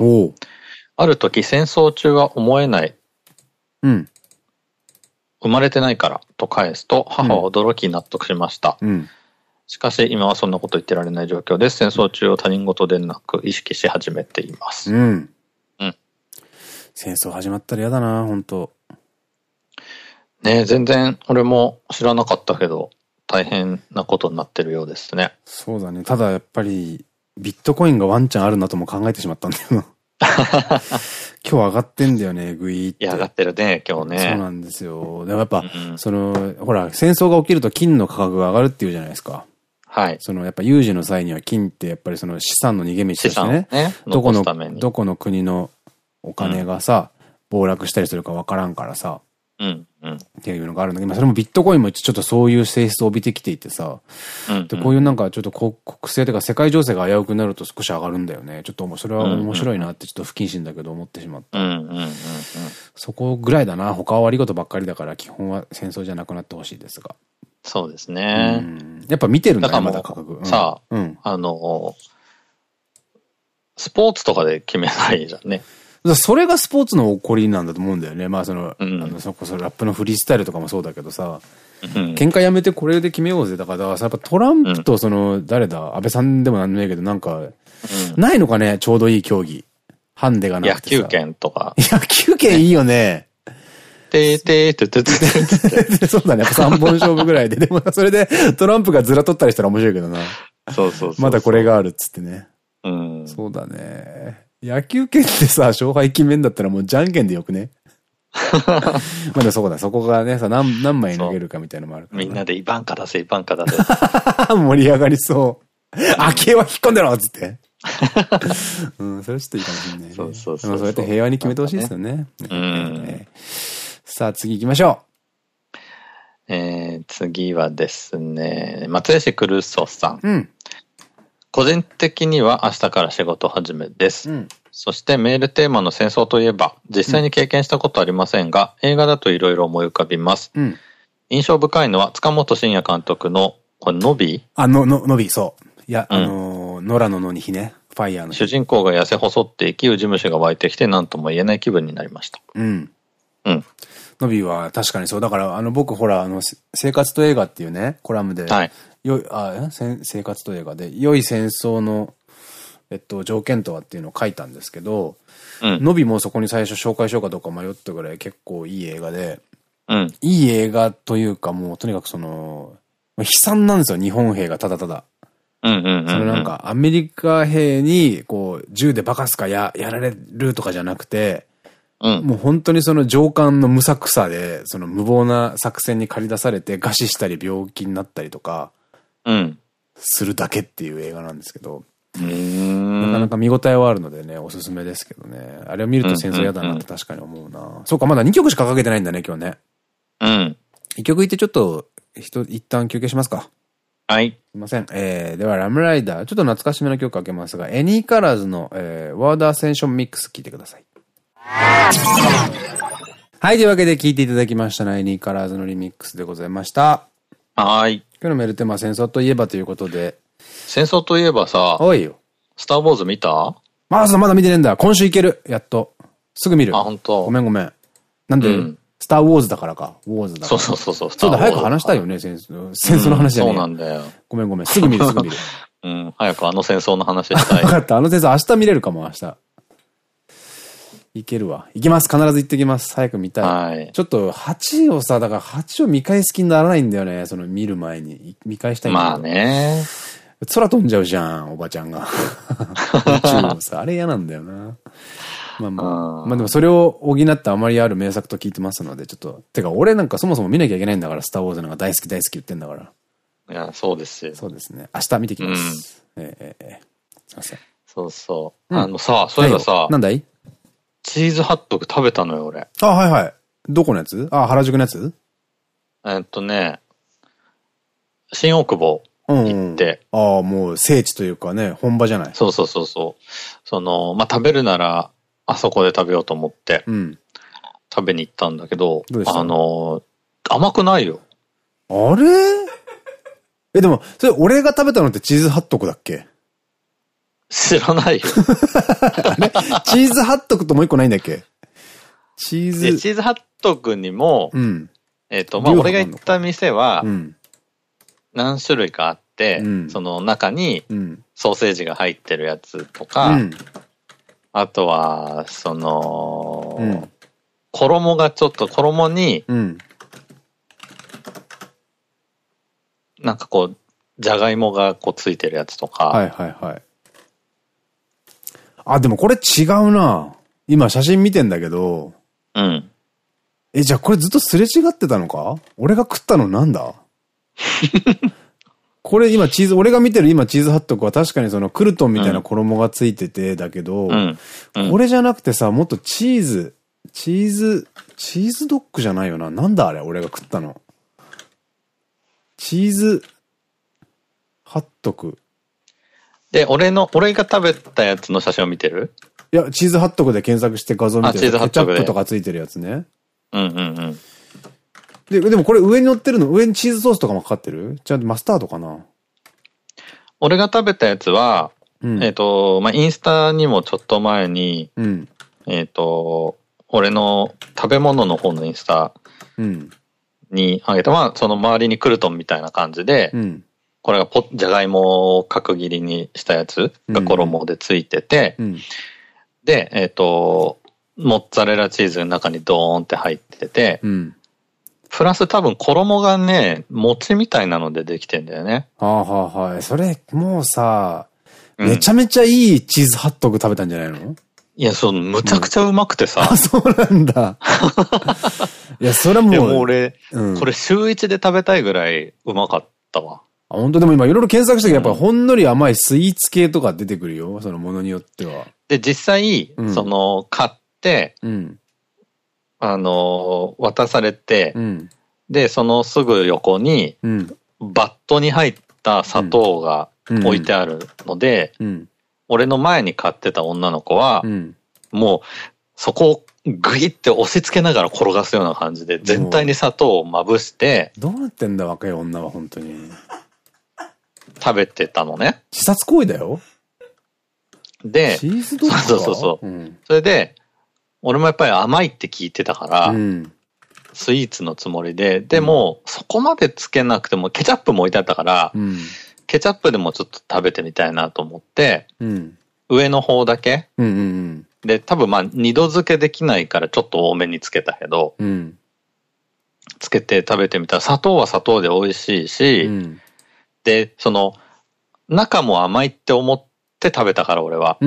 ある時、戦争中は思えない。うん。生まれてないからと返すと、母は驚き納得しました。うん、しかし、今はそんなこと言ってられない状況です。戦争中を他人事でなく意識し始めています。うん。うん。戦争始まったら嫌だな、本当ね全然俺も知らなかったけど、大変なことになってるようですね。そうだね。ただやっぱり、ビットコインがワンチャンあるなとも考えてしまったんだよな。[laughs] 今日上がってんだよね、グイって。上がってるね、今日ね。そうなんですよ。でもやっぱ、うん、その、ほら、戦争が起きると金の価格が上がるっていうじゃないですか。はい。その、やっぱ有事の際には金ってやっぱりその資産の逃げ道としてね。ねどこの、どこの国のお金がさ、うん、暴落したりするかわからんからさ。うん。うん。っていうのがあるんだけど、それもビットコインもちょっとそういう性質を帯びてきていてさ。うん、で、こういうなんかちょっと国政というか世界情勢が危うくなると少し上がるんだよね。ちょっとそれは面白いなってちょっと不謹慎だけど思ってしまった。そこぐらいだな。他は悪いことばっかりだから基本は戦争じゃなくなってほしいですが。そうですね。やっぱ見てるんだね、まだ価格。さあ、うん、あの、スポーツとかで決めないじゃんね。それがスポーツの起こりなんだと思うんだよね。まあその、うん、あの、そこそラップのフリースタイルとかもそうだけどさ、うん、喧嘩やめてこれで決めようぜ。だから、やっぱトランプとその、誰だ、安倍さんでもなんでもないけど、なんか、うん、ないのかね、ちょうどいい競技。ハンデがなくて野球拳とか。野球拳いいよね。てーてーてててて。そうだね。やっぱ3本勝負ぐらいで。でもそれでトランプがずら取ったりしたら面白いけどな。そうそうそうまだこれがあるっつってね。うん。そうだね。野球拳ってさ、勝敗決めんだったらもうじゃんけんでよくね？[laughs] まだそこだ、そこがね、さ、何、何枚投げるかみたいなのもあるから、ね。みんなでイバンカ出せ、イバンカ出せ。[laughs] 盛り上がりそう。明けは引っ込んでろっつって。うん、それちょっといいかもしれない、ね。そうそうそうそう。やって平和に決めてほしいですよね。うん。さあ、次行きましょう。えー、次はですね、松江市クルーソさん。うん。個人的には明日から仕事始めです。うん。そしてメールテーマの戦争といえば、実際に経験したことありませんが、うん、映画だといろいろ思い浮かびます。うん。印象深いのは、塚本慎也監督の、これ、ノビあ、の、の、のび、そう。いや、うん、あのー、野良の野に日ね。ファイヤーの主人公が痩せ細って生きる事務所が湧いてきて何とも言えない気分になりました。うん。うん。ノビは確かにそう。だから、あの、僕ほら、あの、生活と映画っていうね、コラムで、はい。よい、あ、生活と映画で、良い戦争の、えっと、条件とはっていうのを書いたんですけど、うん。ノビもそこに最初紹介しようかどうか迷ったぐらい結構いい映画で、うん。いい映画というかもうとにかくその、悲惨なんですよ、日本兵がただただ。そのなんか、アメリカ兵に、こう、銃でバカすかや、やられるとかじゃなくて、うん、もう本当にその上官の無策さで、その無謀な作戦に駆り出されて餓死したり病気になったりとか、うん。するだけっていう映画なんですけど、なかなか見応えはあるのでね、おすすめですけどね。あれを見ると戦争嫌だなって確かに思うな。そうか、まだ2曲しかかけてないんだね、今日ね。うん。1曲いってちょっと、一旦休憩しますか。はい。すいません。えー、では、ラムライダー。ちょっと懐かしめの曲かけますが、エニーカラーズの、えー、ワードアセンションミックス聴いてください。はい。というわけで聴いていただきましたのは、エニーカラーズのリミックスでございました。はい。今日のメールテーマは戦争といえばということで。戦争といえばさ、おいよ。スター・ウォーズ見た？まだまだ見てねえんだ。今週いける。やっと。すぐ見る。あ、本当。ごめんごめん。なんで、うん、スター・ウォーズだからか。ウォーズだから。そうそうそう。そうだ、早く話したいよね、戦争。戦争の話じゃねえ、そうなんだよ。ごめんごめん。すぐ見る、すぐ見る。[laughs] うん、早くあの戦争の話したい。[laughs] 分かった、あの戦争明日見れるかも、明日。いけるわ。行きます。必ず行ってきます。早く見たい。はい。ちょっと8をさ、だから8を見返す気にならないんだよね。その見る前に。見返したいまあね。空飛んじゃうじゃん、おばちゃんが。[laughs] あれ嫌なんだよな。まあまあ。まあでもそれを補ってあまりある名作と聞いてますので、ちょっと、てか俺なんかそもそも見なきゃいけないんだから、スターウォーズなんか大好き大好き言ってんだから。いや、そうですよ。そうですね。明日見てきます。うん、ええええ。すいません。そうそう。あのさ、そういえばさ、なんだい？チーズハットグ食べたのよ、俺。あ、はいはい。どこのやつ？あ、原宿のやつ？えっとね、新大久保行って。うん、ああ、もう聖地というかね、本場じゃない。そうそうそうそう。その、まあ、食べるなら、あそこで食べようと思って、食べに行ったんだけど、どあの、甘くないよ。あれ？え、でも、それ俺が食べたのってチーズハットグだっけ？知らないよ。[laughs] チーズハットグともう一個ないんだっけ？チーズ。チーズハットグにも、うん、えっと、まあ、俺が行った店は、何種類かあって、うん、その中にソーセージが入ってるやつとか、うん、あとは、その、うん、衣がちょっと、衣に、うん、なんかこう、じゃがいもがこうついてるやつとか。はいはいはい。あ、でもこれ違うな。今写真見てんだけど。うん。え、じゃあこれずっとすれ違ってたのか？俺が食ったのなんだ？[laughs] これ今チーズ、俺が見てる今チーズハットクは確かにそのクルトンみたいな衣がついててだけど、うんうん、これじゃなくてさ、もっとチーズ、チーズ、チーズドッグじゃないよな。なんだあれ俺が食ったの。チーズ、ハットク。で、俺の、俺が食べたやつの写真を見てる？いや、チーズハットクで検索して画像見てる。ケチャップとかついてるやつね。うんうんうん。で、でもこれ上に乗ってるの、上にチーズソースとかもかかってる？ちゃんとマスタードかな？俺が食べたやつは、うん、えっと、まあ、インスタにもちょっと前に、うん、えっと、俺の食べ物の方のインスタにあげた、まあ、その周りにクルトンみたいな感じで、うん、これがポじゃがいもを角切りにしたやつが衣でついてて、で、えっ、と、モッツァレラチーズの中にドーンって入ってて、プラス多分衣がね、餅みたいなのでできてんだよね。はあはあはい。それ、もうさ、めちゃめちゃいいチーズハットグ食べたんじゃないの？いや、そう、むちゃくちゃうまくてさ。あ、そうなんだ。[laughs] いや、それもう。でも俺、うん、これ週一で食べたいぐらいうまかったわ。あ、本当でも今いろいろ検索したけど、やっぱほんのり甘いスイーツ系とか出てくるよ。そのものによっては。で、実際、うん、その、買って、うん、あの、渡されて、うん、で、そのすぐ横に、バットに入った砂糖が置いてあるので、俺の前に買ってた女の子は、もう、そこをグイって押し付けながら転がすような感じで、全体に砂糖をまぶして。どうなってんだ、若い女は、本当に。食べてたのね。自殺行為だよ。で、そうそうそうそう。うん、それで、俺もやっぱり甘いって聞いてたから、うん、スイーツのつもりで、でも、そこまでつけなくても、ケチャップも置いてあったから、うん、ケチャップでもちょっと食べてみたいなと思って、上の方だけ、で、多分まあ二度漬けできないからちょっと多めにつけたけど、つけて食べてみたら砂糖は砂糖で美味しいし、で、その、中も甘いって思って食べたから俺は。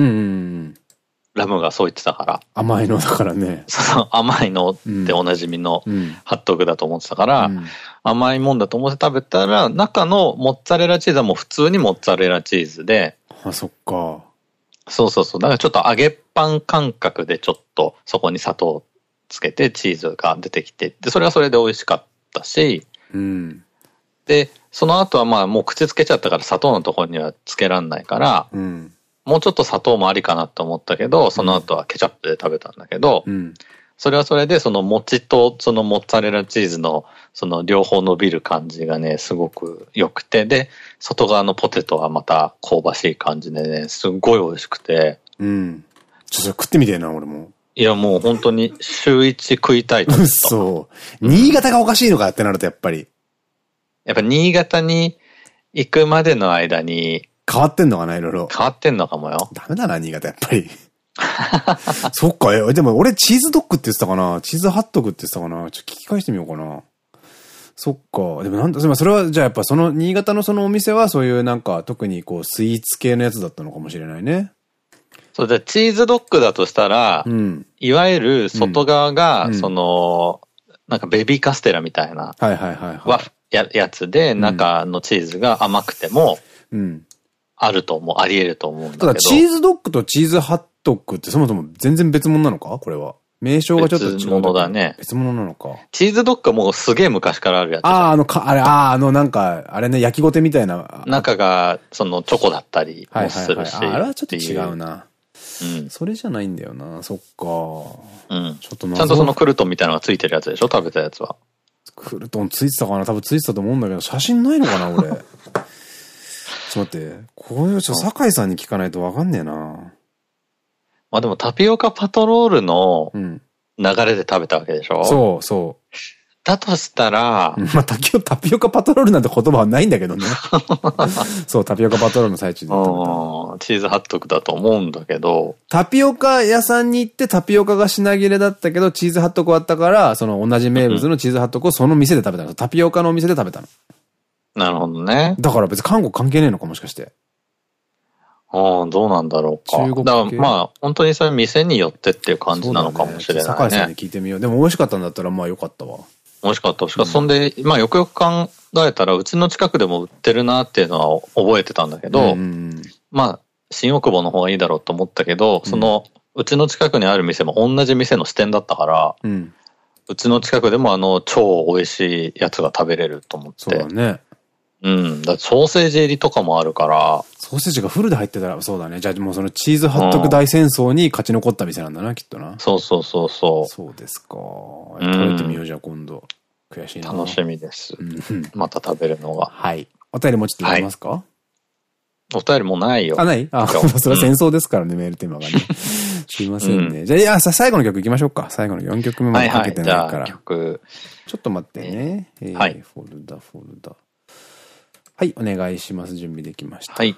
ラムがそう言ってたから。甘いのだからね。その甘いのっておなじみのハットグだと思ってたから、うん、甘いもんだと思って食べたら、中のモッツァレラチーズはもう普通にモッツァレラチーズで。あ、そっか。そうそうそう。だからちょっと揚げパン感覚でちょっとそこに砂糖つけてチーズが出てきて、で、それはそれで美味しかったし、うん、で、その後はまあもう口つけちゃったから砂糖のところにはつけらんないから、うん、もうちょっと砂糖もありかなと思ったけど、その後はケチャップで食べたんだけど、うん、それはそれでその餅とそのモッツァレラチーズのその両方伸びる感じがね、すごく良くて、で、外側のポテトはまた香ばしい感じでね、すっごい美味しくて。うん。ちょっと食ってみてえな、俺も。いや、もう本当に週一食いたいと思った。そう。新潟がおかしいのかってなるとやっぱり。やっぱ新潟に行くまでの間に。変わってんのかないろいろ。変わってんのかもよ。ダメだな、新潟やっぱり。[laughs] そっか、え、でも俺チーズドッグって言ってたかな？チーズハットグって言ってたかな？ちょっと聞き返してみようかな。そっか。でもなんだ、それはじゃあやっぱその新潟のそのお店はそういうなんか特にこうスイーツ系のやつだったのかもしれないね。そう、じゃチーズドッグだとしたら、うん、いわゆる外側が、その、なんかベビーカステラみたいな。はいはいはい、はい。ややつで、中のチーズが甘くても、うん。あると思う、あり得ると思うんだけど。ただ、チーズドッグとチーズハットグってそもそも全然別物なのか？これは。名称がちょっと違う。別物だね。別物なのか？チーズドッグはもうすげえ昔からあるやつ。ああ、あの、か、あれ、ああ、あの、なんか、あれね、焼きごてみたいな。中が、その、チョコだったりもするし。あれはちょっと違うな。うん。それじゃないんだよな。そっか。うん。ちょっとちゃんとそのクルトンみたいなのがついてるやつでしょ？食べたやつは。クルトンついてたかな？多分ついてたと思うんだけど、写真ないのかな俺？[laughs] ちょっと待って。こういうちょ、酒井さんに聞かないとわかんねえな。まあでもタピオカパトロールの流れで食べたわけでしょ、うん、そう、そう。だとしたら、まあ、タピオタピオカパトロールなんて言葉はないんだけどね。[laughs] そう、タピオカパトロールの最中でチーズハットクだと思うんだけど。タピオカ屋さんに行ってタピオカが品切れだったけど、チーズハットクあったから、その同じ名物のチーズハットクをその店で食べたの。タピオカのお店で食べたの。なるほどね。だから別に韓国関係ねえのかもしかして。ああ、どうなんだろうか。中国だからまあ、本当にそういう店によってっていう感じなのかもしれないね。ね酒井さんに聞いてみよう。でも美味しかったんだったらまあよかったわ。美味しかった。しかそんで、まあよくよく考えたら、うちの近くでも売ってるなっていうのは覚えてたんだけど、まあ、新大久保の方がいいだろうと思ったけど、その、うちの近くにある店も同じ店の支店だったから、うん、うちの近くでもあの、超美味しいやつが食べれると思って。そうだね。うん。だソーセージ入りとかもあるから。ソーセージがフルで入ってたら、そうだね。じゃあもうそのチーズハットク大戦争に勝ち残った店なんだな、きっとな。そうそうそうそう。そうですか。食べてみよう、じゃあ今度。悔しいな。楽しみです。また食べるのが。はい。お便りもちょっと読みますか、はい、お便りもないよ。あ、ない？あ、それは戦争ですからね、メールテーマがね。[laughs] すいませんね。じゃあ、いや、最後の曲いきましょうか。最後の4曲目までかけてないから。曲。ちょっと待ってね。はい。フォルダ、フォルダ。はい、お願いします。準備できました。はい。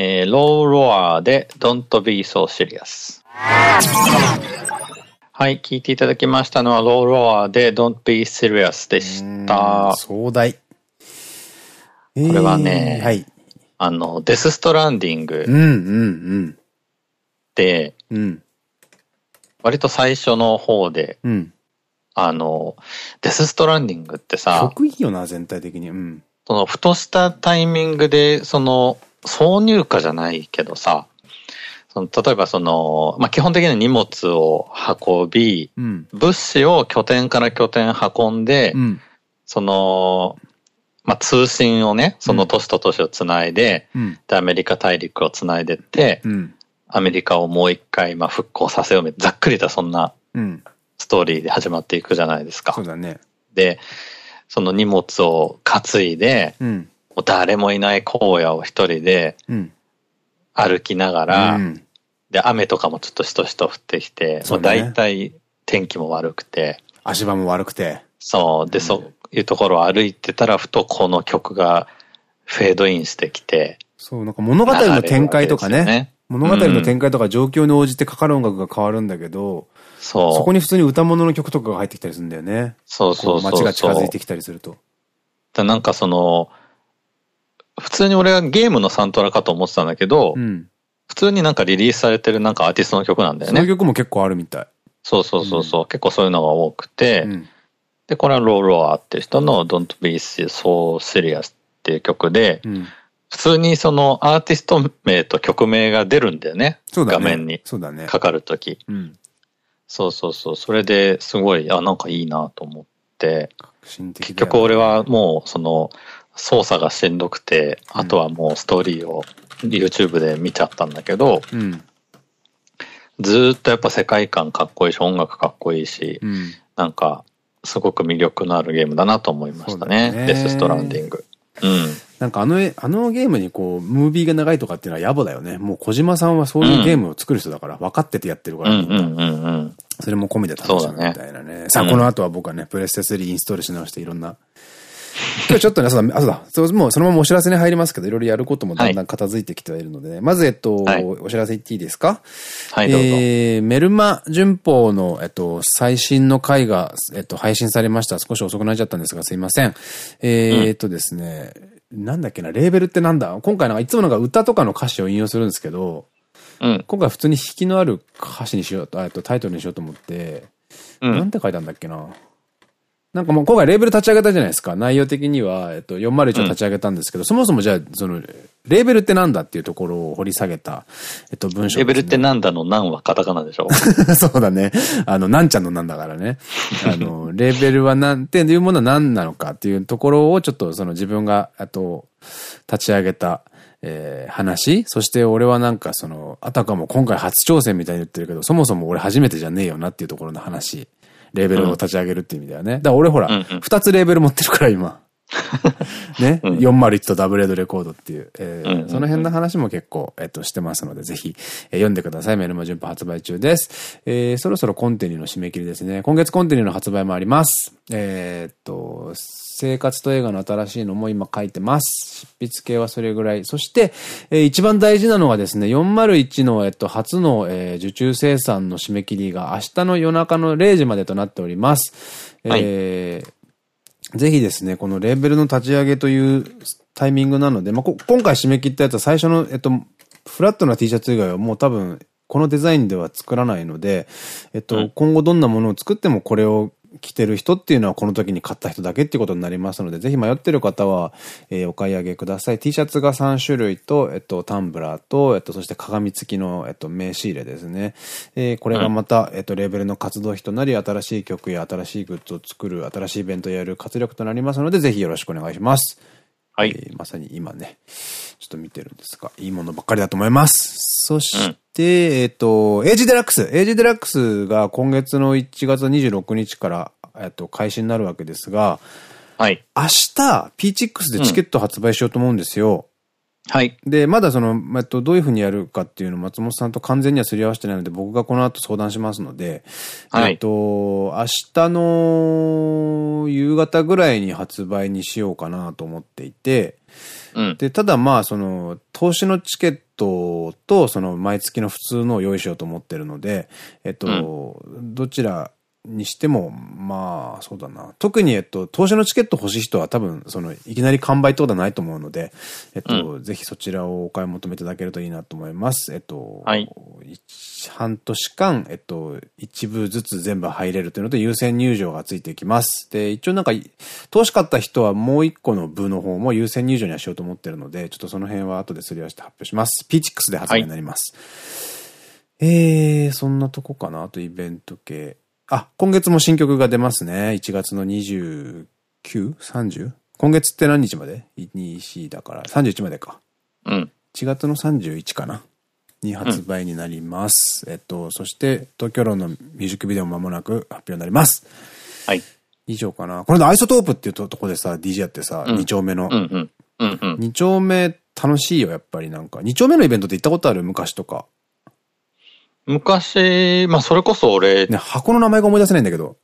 えー、ローロアで Don't be so serious。はい、聞いていただきましたのはローロアで Don't be serious でした。壮大。これはね、はい。あの、デスストランディング。うんうんうん。で、うん、割と最初の方で、うん、あの、デスストランディングってさ、曲いいよな、全体的に。うん。その、ふとしたタイミングで、その、挿入歌じゃないけどさ、その例えばその、まあ、基本的に荷物を運び、うん、物資を拠点から拠点運んで、うん、その、まあ、通信をね、その都市と都市をつないで、うん、で、アメリカ大陸をつないでって、アメリカをもう一回、まあ、復興させようみたいな、ざっくりとそんな、ストーリーで始まっていくじゃないですか。そうだね。で、その荷物を担いで、もう誰もいない荒野を一人で、歩きながら、で、雨とかもちょっとしとしと降ってきて、もう大体天気も悪くて。足場も悪くて。そう。で、そういうところを歩いてたら、ふとこの曲がフェードインしてきて。そう、なんか物語の展開とかね。ね物語の展開とか状況に応じてかかる音楽が変わるんだけど、そう。そこに普通に歌物の曲とかが入ってきたりするんだよね。そうそうそう街が近づいてきたりすると。だなんかその、普通に俺はゲームのサントラかと思ってたんだけど、うん、普通になんかリリースされてるなんかアーティストの曲なんだよね。そういう曲も結構あるみたい。そうそうそうそう、うん、結構そういうのが多くて、うん、で、これはローロアっていう人の Don't Be So Serious っていう曲で、普通にそのアーティスト名と曲名が出るんだよね。ね画面に。そうだね。かかるとき。そうそうそう。それですごい、あ、なんかいいなと思って。結局俺はもうその操作がしんどくて、あとはもうストーリーを YouTube で見ちゃったんだけど、うん、ずっとやっぱ世界観かっこいいし、音楽かっこいいし、うん、なんか、すごく魅力のあるゲームだなと思いましたね。ねデス・ストランディング。うん。なんかあの、あのゲームにこう、ムービーが長いとかっていうのは野暮だよね。もう小島さんはそういうゲームを作る人だから、分かっててやってるから。それも込みで楽しむみたいなね。ねさあ、この後は僕はね、プレステ3インストールし直していろんな今日ちょっとね、そうだ、あ、そうだ、そうもうそのままお知らせに入りますけど、いろいろやることもだんだん片付いてきてはいるので、ね、まず、えっと、はい、お知らせ言っていいですか？はい、どうぞ。えー、メルマ旬報の、えっと、最新の回が、えっと、配信されました。少し遅くなっちゃったんですが、すいません。えー、っとですね、うん、なんだっけな、レーベルってなんだ？今回なんかいつもなんか歌とかの歌詞を引用するんですけど、うん、今回普通に弾きのある歌詞にしようと、とタイトルにしようと思って、うん、なんて書いたんだっけな？なんかもう今回レーベル立ち上げたじゃないですか。内容的には、えっと、401を立ち上げたんですけど、うん、そもそもじゃあ、その、レーベルってなんだっていうところを掘り下げた、えっと、文章、ね、レーベルってなんだのなんはカタカナでしょ？[laughs] そうだね。あの、なんちゃんのなんだからね。あの、[laughs] レーベルはなんていうものは何なのかっていうところをちょっとその自分が、あと、立ち上げた、えー、話そして俺はなんかその、あたかも今回初挑戦みたいに言ってるけど、そもそも俺初めてじゃねえよなっていうところの話。レーベルを立ち上げるっていう意味だよね。だから俺ほら、二つレーベル持ってるから今。ね、うん、401とダブルエドレコードっていう、えー、その辺の話も結構、えっと、してますので、ぜひ、えー、読んでください。メルマ順法発売中です。えー、そろそろコンテニの締め切りですね。今月コンテニの発売もあります。えー、っと、生活と映画の新しいのも今書いてます。執筆系はそれぐらい。そして、えー、一番大事なのはですね、401の、えっと、初の、えー、受注生産の締め切りが明日の夜中の0時までとなっております。はい、えー、ぜひですね、このレーベルの立ち上げというタイミングなので、まあ、今回締め切ったやつは最初の、えっと、フラットな T シャツ以外はもう多分、このデザインでは作らないので、えっと、うん、今後どんなものを作ってもこれを来てる人っていうのはこの時に買った人だけっていうことになりますので、ぜひ迷ってる方は、えー、お買い上げください。T シャツが3種類と、えっと、タンブラーと、えっと、そして鏡付きの、えっと、名刺入れですね。えー、これがまた、えっと、レーベルの活動費となり、新しい曲や新しいグッズを作る、新しいイベントをやる活力となりますので、ぜひよろしくお願いします。はい。えー、まさに今ね、ちょっと見てるんですが、いいものばっかりだと思います。そして、うん、えっと、エイジデラックス。エイジデラックスが今月の1月26日から、えっと、開始になるわけですが、はい。明日、P6 でチケット発売しようと思うんですよ。うん、はい。で、まだその、えっと、どういうふうにやるかっていうのを松本さんと完全にはすり合わせてないので、僕がこの後相談しますので、はい。えっと、明日の夕方ぐらいに発売にしようかなと思っていて、うん、で、ただまあ、その、投資のチケットと、その、毎月の普通のを用意しようと思ってるので、えっと、うん、どちらにしても、まあ、そうだな。特に、えっと、投資のチケット欲しい人は多分、その、いきなり完売ってことはないと思うので、えっと、うん、ぜひそちらをお買い求めいただけるといいなと思います。えっと、はい。半年間、えっと、一部ずつ全部入れるというのと優先入場がついてきます。で、一応なんか、投資買った人はもう一個の部の方も優先入場にはしようと思ってるので、ちょっとその辺は後ですり合わせて発表します。ピーチックスで発売になります。はい、えー、そんなとこかなあとイベント系。あ、今月も新曲が出ますね。1月の 29?30? 今月って何日まで ?2、4だから、31までか。うん。1月の31かなに発売になります。うん、えっと、そして、東京ロンのミュージックビデオも間もなく発表になります。はい。以上かな。これでアイソトープっていうとこでさ、DJ やってさ、うん、2丁目の。うんうん。2丁目楽しいよ、やっぱりなんか。2丁目のイベントって行ったことある？昔とか。昔、まあそれこそ俺。ね、箱の名前が思い出せないんだけど。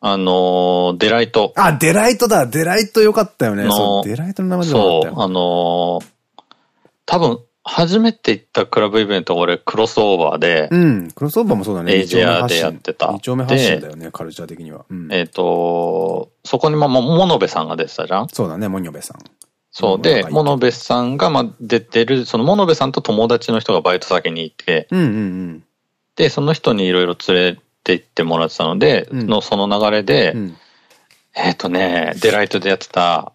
あのー、デライト。あ、デライトだデライトよかったよね。そう、デライトの名前じゃなかったよ。そう、あのー、多分、初めて行ったクラブイベント俺クロスオーバーで。うん、クロスオーバーもそうだね。エイジアでやってた。二丁目発信だよね、カルチャー的には。うん、えっと、そこにまあ、モノベさんが出てたじゃん？そうだね、モニョベさん。そうで、モノベさんがまあ出てる、そのモノベさんと友達の人がバイト先にいて、うんうんうん。で、その人にいろいろ連れて行ってもらってたので、うん、のその流れで、うん、えっとね、デライトでやってた、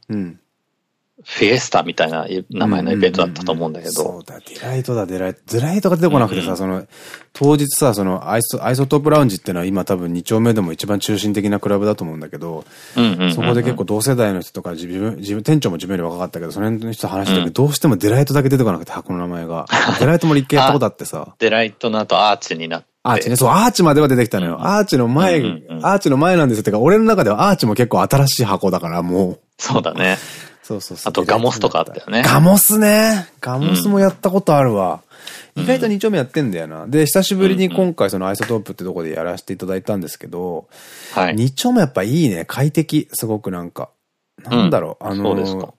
フィエスタみたいな名前のイベントだったと思うんだけど。そうだ、デライトだ、デライト。デライトが出てこなくてさ、うんうん、その、当日さ、そのアイソ、アイソトープラウンジっていうのは今多分2丁目でも一番中心的なクラブだと思うんだけど、そこで結構同世代の人とか自分、自分、店長も自分より若かったけど、その辺の人と話してて、うん、どうしてもデライトだけ出てこなくて、箱の名前が。デライトも立憲やったことあってさ。デライトの後アーチになって。アーチね。そう、アーチまでは出てきたのよ。アーチの前、アーチの前なんですよ。てか、俺の中ではアーチも結構新しい箱だから、もう。そうだね。そうそうそう。あとガモスとかあったよね。ガモスね。ガモスもやったことあるわ。意外と2丁目やってんだよな。で、久しぶりに今回そのアイソトープってとこでやらせていただいたんですけど、はい。2丁目やっぱいいね。快適。すごくなんか。なんだろう、あの、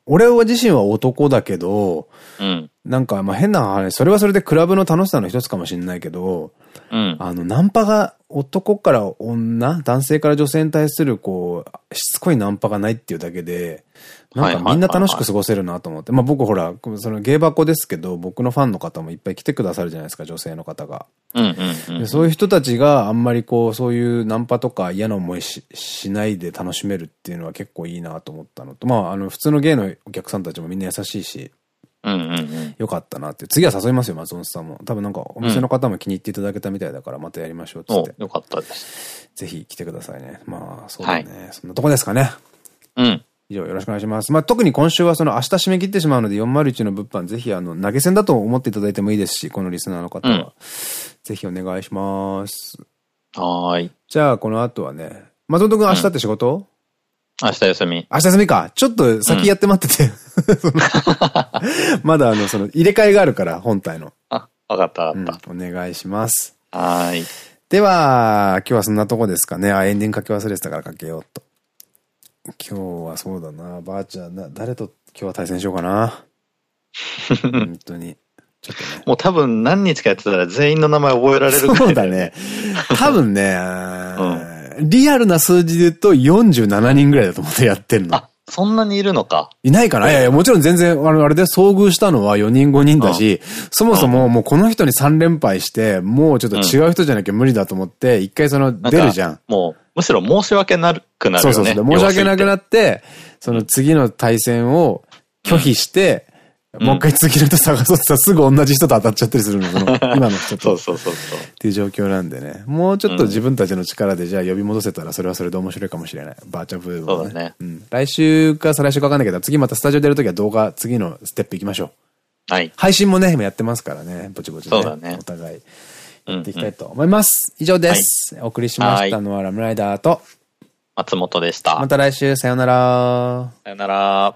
俺は自身は男だけど、うん、なんかまあ変な話、それはそれでクラブの楽しさの一つかもしれないけど、うん、あの、ナンパが男から女、男性から女性に対するこう、しつこいナンパがないっていうだけで、なんかみんな楽しく過ごせるなと思って。まあ僕ほら、その芸箱ですけど、僕のファンの方もいっぱい来てくださるじゃないですか、女性の方が。そういう人たちがあんまりこう、そういうナンパとか嫌な思いししないで楽しめるっていうのは結構いいなと思ったのと、まああの普通の芸のお客さんたちもみんな優しいし、よかったなって。次は誘いますよ、松本さんも。多分なんかお店の方も気に入っていただけたみたいだからまたやりましょうっって。よかったです。ぜひ来てくださいね。まあ、そうだね。はい、そんなとこですかね。うん。以上よろしくお願いします。まあ、特に今週はその明日締め切ってしまうので401の物販ぜひあの投げ銭だと思っていただいてもいいですし、このリスナーの方は。うん、ぜひお願いします。はい。じゃあこの後はね、松本くん明日って仕事、うん、明日休み。明日休みか。ちょっと先やって待ってて。[laughs] まだあの、その入れ替えがあるから、本体の。あ、わかったわかった、うん。お願いします。はい。では、今日はそんなとこですかね。あ、エンディング書き忘れてたから書けようと。今日はそうだな。ばあちゃんな、誰と今日は対戦しようかな。[laughs] 本当に。ちょっとね。もう多分何日かやってたら全員の名前覚えられるそうだね。多分ね、うん、リアルな数字で言うと47人ぐらいだと思ってやってるの。あ、そんなにいるのか。いないかな？いやいや、もちろん全然、あの、あれで遭遇したのは4人5人だし、そもそももうこの人に3連敗して、もうちょっと違う人じゃなきゃ無理だと思って、一回その出るじゃん。もう、むしろ申し訳なくなるよね。そうそうそう。申し訳なくなって、その次の対戦を拒否して、もう一回次の人探そうとさ、すぐ同じ人と当たっちゃったりするの、その、[laughs] 今の人と。そうそうそうそう。っていう状況なんでね。もうちょっと自分たちの力でじゃあ呼び戻せたら、それはそれで面白いかもしれない。バーチャルブーム、ね。そうだね。うん。来週か再来週かわかんないけど、次またスタジオ出るときは動画、次のステップ行きましょう。はい。配信もね、今やってますからね。ぼちぼち、ね。そうだね。お互い。やっていきたいと思います。以上です。はい、お送りしましたのはラムライダーと、松本でした。また来週、さよなら。さよなら。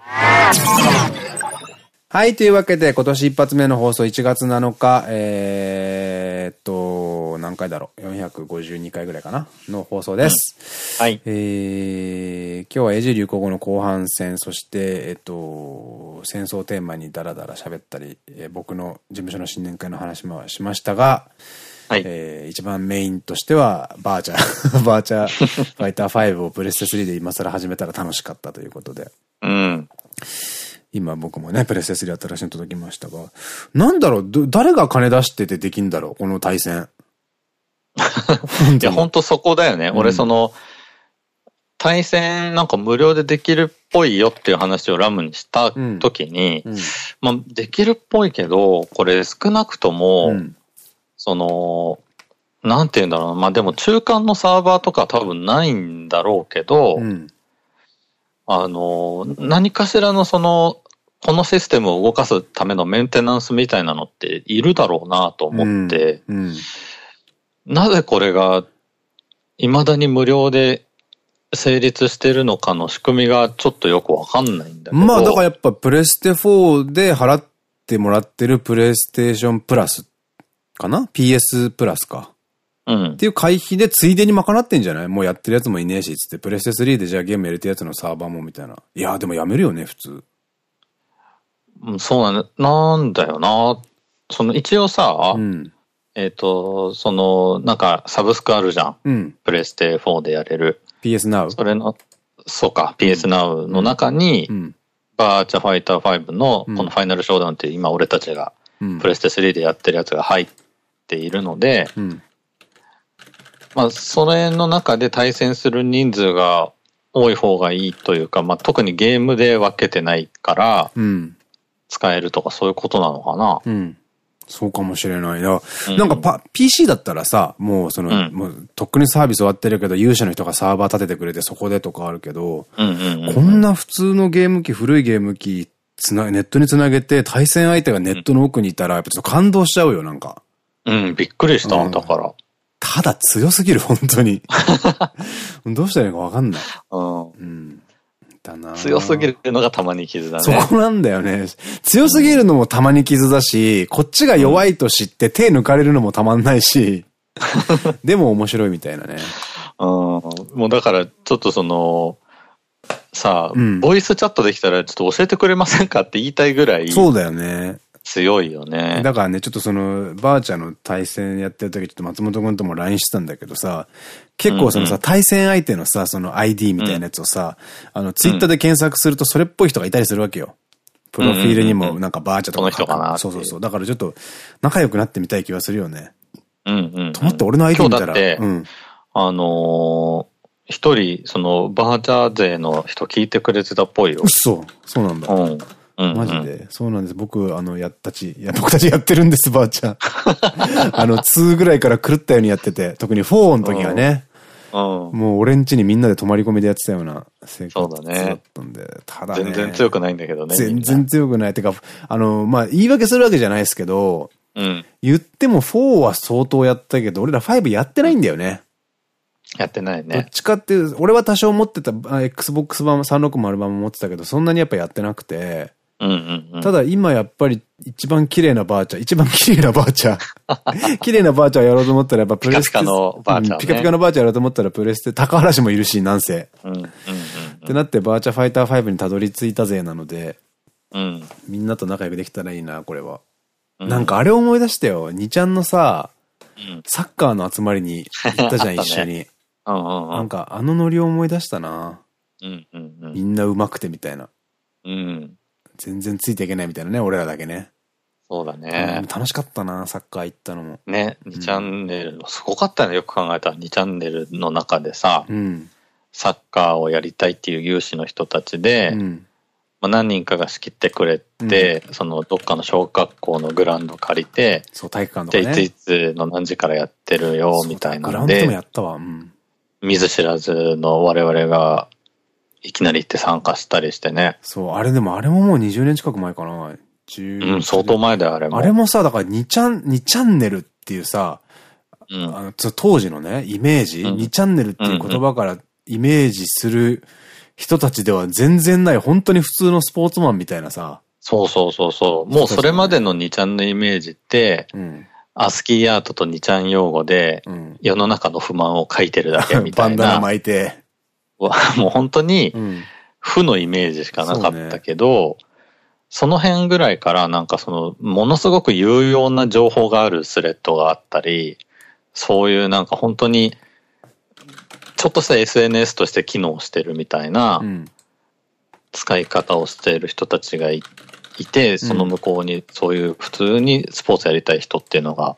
はい、というわけで、今年一発目の放送1月7日、えー、っと、何回だろう ?452 回ぐらいかなの放送です。うん、はい。えー、今日は英字流行語の後半戦、そして、えっと、戦争テーマにダラダラ喋ったり、えー、僕の事務所の新年会の話もしましたが、はい、えー、一番メインとしては、バーチャー、[laughs] バーチャーファイター5をプレステ3で今更始めたら楽しかったということで。うん。今僕もね、プレステ3新しいの届きましたが、なんだろう、誰が金出しててできんだろう、この対戦。[laughs] いや、本当そこだよね。うん、俺その、対戦なんか無料でできるっぽいよっていう話をラムにした時に、うん。うん、まあできるっぽいけど、これ少なくとも、その、なんて言うんだろうまあでも中間のサーバーとか多分ないんだろうけど、うん、あの、何かしらのその、このシステムを動かすためのメンテナンスみたいなのっているだろうなと思って、うんうん、なぜこれが未だに無料で成立してるのかの仕組みがちょっとよくわかんないんだけど。まあだからやっぱプレステ4で払ってもらってるプレイステーションプラスかな ?PS プラスか。うん。っていう回避でついでに賄ってんじゃない？もうやってるやつもいねえし、つって、プレステ3でじゃあゲームやれてるやつのサーバーもみたいな。いや、でもやめるよね、普通。うん、そうなんだ、なんだよな。その一応さ、うん、えっと、その、なんかサブスクあるじゃん。うん。プレステ4でやれる。PS Now? それの、そうか、PS Now の中に、うん、バーチャファイター5のこのファイナルショーダウンって今俺たちがプレステ3でやってるやつが入っているので、うん、まあ、それの中で対戦する人数が多い方がいいというか、まあ、特にゲームで分けてないから、使えるとかそういうことなのかな。うん、そうかもしれないな。うん、なんかパ、PC だったらさ、もうその、うん、もうとっくにサービス終わってるけど、勇者の人がサーバー立ててくれてそこでとかあるけど、こんな普通のゲーム機、古いゲーム機、つな、ネットにつなげて対戦相手がネットの奥にいたら、やっぱちょっと感動しちゃうよ、なんか。うん、びっくりした、だから。ただ強すぎる、本当に。[laughs] どうしたらいいのかわかんない。うん。うん。だな強すぎるのがたまに傷だね。そこなんだよね。強すぎるのもたまに傷だし、こっちが弱いと知って手抜かれるのもたまんないし、[laughs] でも面白いみたいなね。うん。もうだから、ちょっとその、さあ、うん、ボイスチャットできたらちょっと教えてくれませんかって言いたいぐらい。そうだよね。強いよね。だからね、ちょっとその、バーチャの対戦やってる時ちょっと松本くんとも LINE してたんだけどさ、結構そのさ、対戦相手のさ、その ID みたいなやつをさ、あの、ツイッターで検索するとそれっぽい人がいたりするわけよ。プロフィールにもなんかバーチャとか。この人かなそうそうそう。だからちょっと仲良くなってみたい気はするよね。うんうん。と思って俺の ID 見たら。うん。あの一人、その、バーチャー勢の人聞いてくれてたっぽいよ。嘘そうなんだ。うん。マジで。そうなんです。僕、あの、やったち、いや、僕たちやってるんです、ばあちゃん。[laughs] あの、2ぐらいから狂ったようにやってて、特に4の時はね。もう俺ん家にみんなで泊まり込みでやってたような生活だったんで、ただね。全然強くないんだけどね。全然強くない。てか、あの、まあ、言い訳するわけじゃないですけど、うん、言っても4は相当やったけど、俺ら5やってないんだよね。やってないね。どっちかっていう、俺は多少持ってた、Xbox 版、360版も持ってたけど、そんなにやっぱやってなくて、ただ今やっぱり一番綺麗なバーチャー、一番綺麗なバーチャー。[laughs] 綺麗なバーチャーやろうと思ったらやっぱプレステ。ピカピカのバーチャー、ね、ピカピカのバーチャーやろうと思ったらプレステ、高原氏もいるし、なんせ。ってなってバーチャーファイター5にたどり着いたぜなので、うん、みんなと仲良くできたらいいな、これは。うん、なんかあれ思い出したよ。2ちゃんのさ、サッカーの集まりに行ったじゃん、一緒に。[laughs] なんかあのノリを思い出したな。みんな上手くてみたいな。うん。全然ついていけないみたいなね、俺らだけね。そうだね。楽しかったな、サッカー行ったのも。ね、2チャンネル、すごかったね、よく考えたら2チャンネルの中でさ、うん、サッカーをやりたいっていう有志の人たちで、うん、まあ何人かが仕切ってくれて、うん、そのどっかの小学校のグラウンド借りて、そう、体育館とかね。で、いついつの何時からやってるよ、みたいなので、グラウンドでもやったわ。うん、見ず知らずの我々がいきなり行って参加したりしてね。そう、あれでもあれももう20年近く前かな。うん、相当前だよ、あれも。あれもさ、だから2チャン、2チャンネルっていうさ、うん、あの当時のね、イメージ、うん、2チャンネルっていう言葉からイメージする人たちでは全然ない、本当に普通のスポーツマンみたいなさ。そうそうそうそう。もうそれまでの2ちゃんのイメージって、うん、アスキーアートと2ちゃん用語で、世の中の不満を書いてるだけみたいな。[laughs] バンダナ巻いて。[laughs] もう本当に、負のイメージしかなかったけど、その辺ぐらいからなんかその、ものすごく有用な情報があるスレッドがあったり、そういうなんか本当に、ちょっとした SNS として機能してるみたいな、使い方をしている人たちがいて、その向こうにそういう普通にスポーツやりたい人っていうのが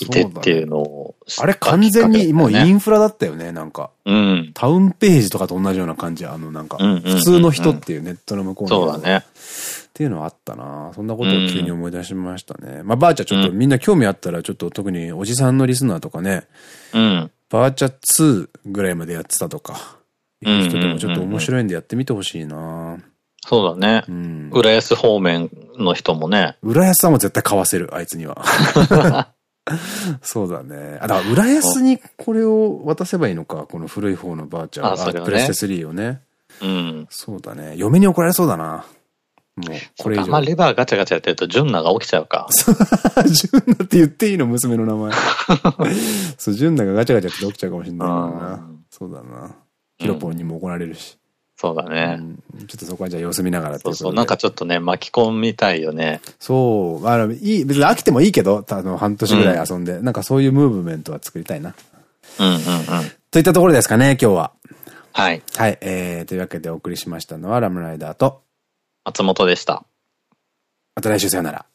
いてっていうのを、ね、あれ完全にもうインフラだったよね、なんか。うん。タウンページとかと同じような感じ。あのなんか、普通の人っていうネットの向こうに。そうだね。っていうのはあったなそんなことを急に思い出しましたね。うん、まあ、バーチャちょっとみんな興味あったら、ちょっと特におじさんのリスナーとかね、うん。バーチャ2ぐらいまでやってたとか、いう人でもちょっと面白いんでやってみてほしいなそうだね。うん。浦安方面の人もね。浦安さんも絶対買わせる、あいつには。[laughs] [laughs] そうだね。あ、だから浦安にこれを渡せばいいのか、この古い方のバーチャー、ね、プレステ3をね。うん。そうだね。嫁に怒られそうだな。もう、これ以上。あんまレバーガチャガチャやってると、ジュンナが起きちゃうか。[laughs] ジュンナって言っていいの娘の名前。[laughs] そう、ジュンナがガチャガチャって起きちゃうかもしれないな。そうだな。ヒロポンにも怒られるし。そうだね、うん。ちょっとそこはじゃあ様子見ながらそうそう、なんかちょっとね、巻き込みたいよね。そう、あの、いい、別に飽きてもいいけど、あの、半年ぐらい遊んで、うん、なんかそういうムーブメントは作りたいな。うんうんうん。といったところですかね、今日は。はい。はい、えー、というわけでお送りしましたのはラムライダーと、松本でした。また来週さよなら。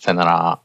さよなら。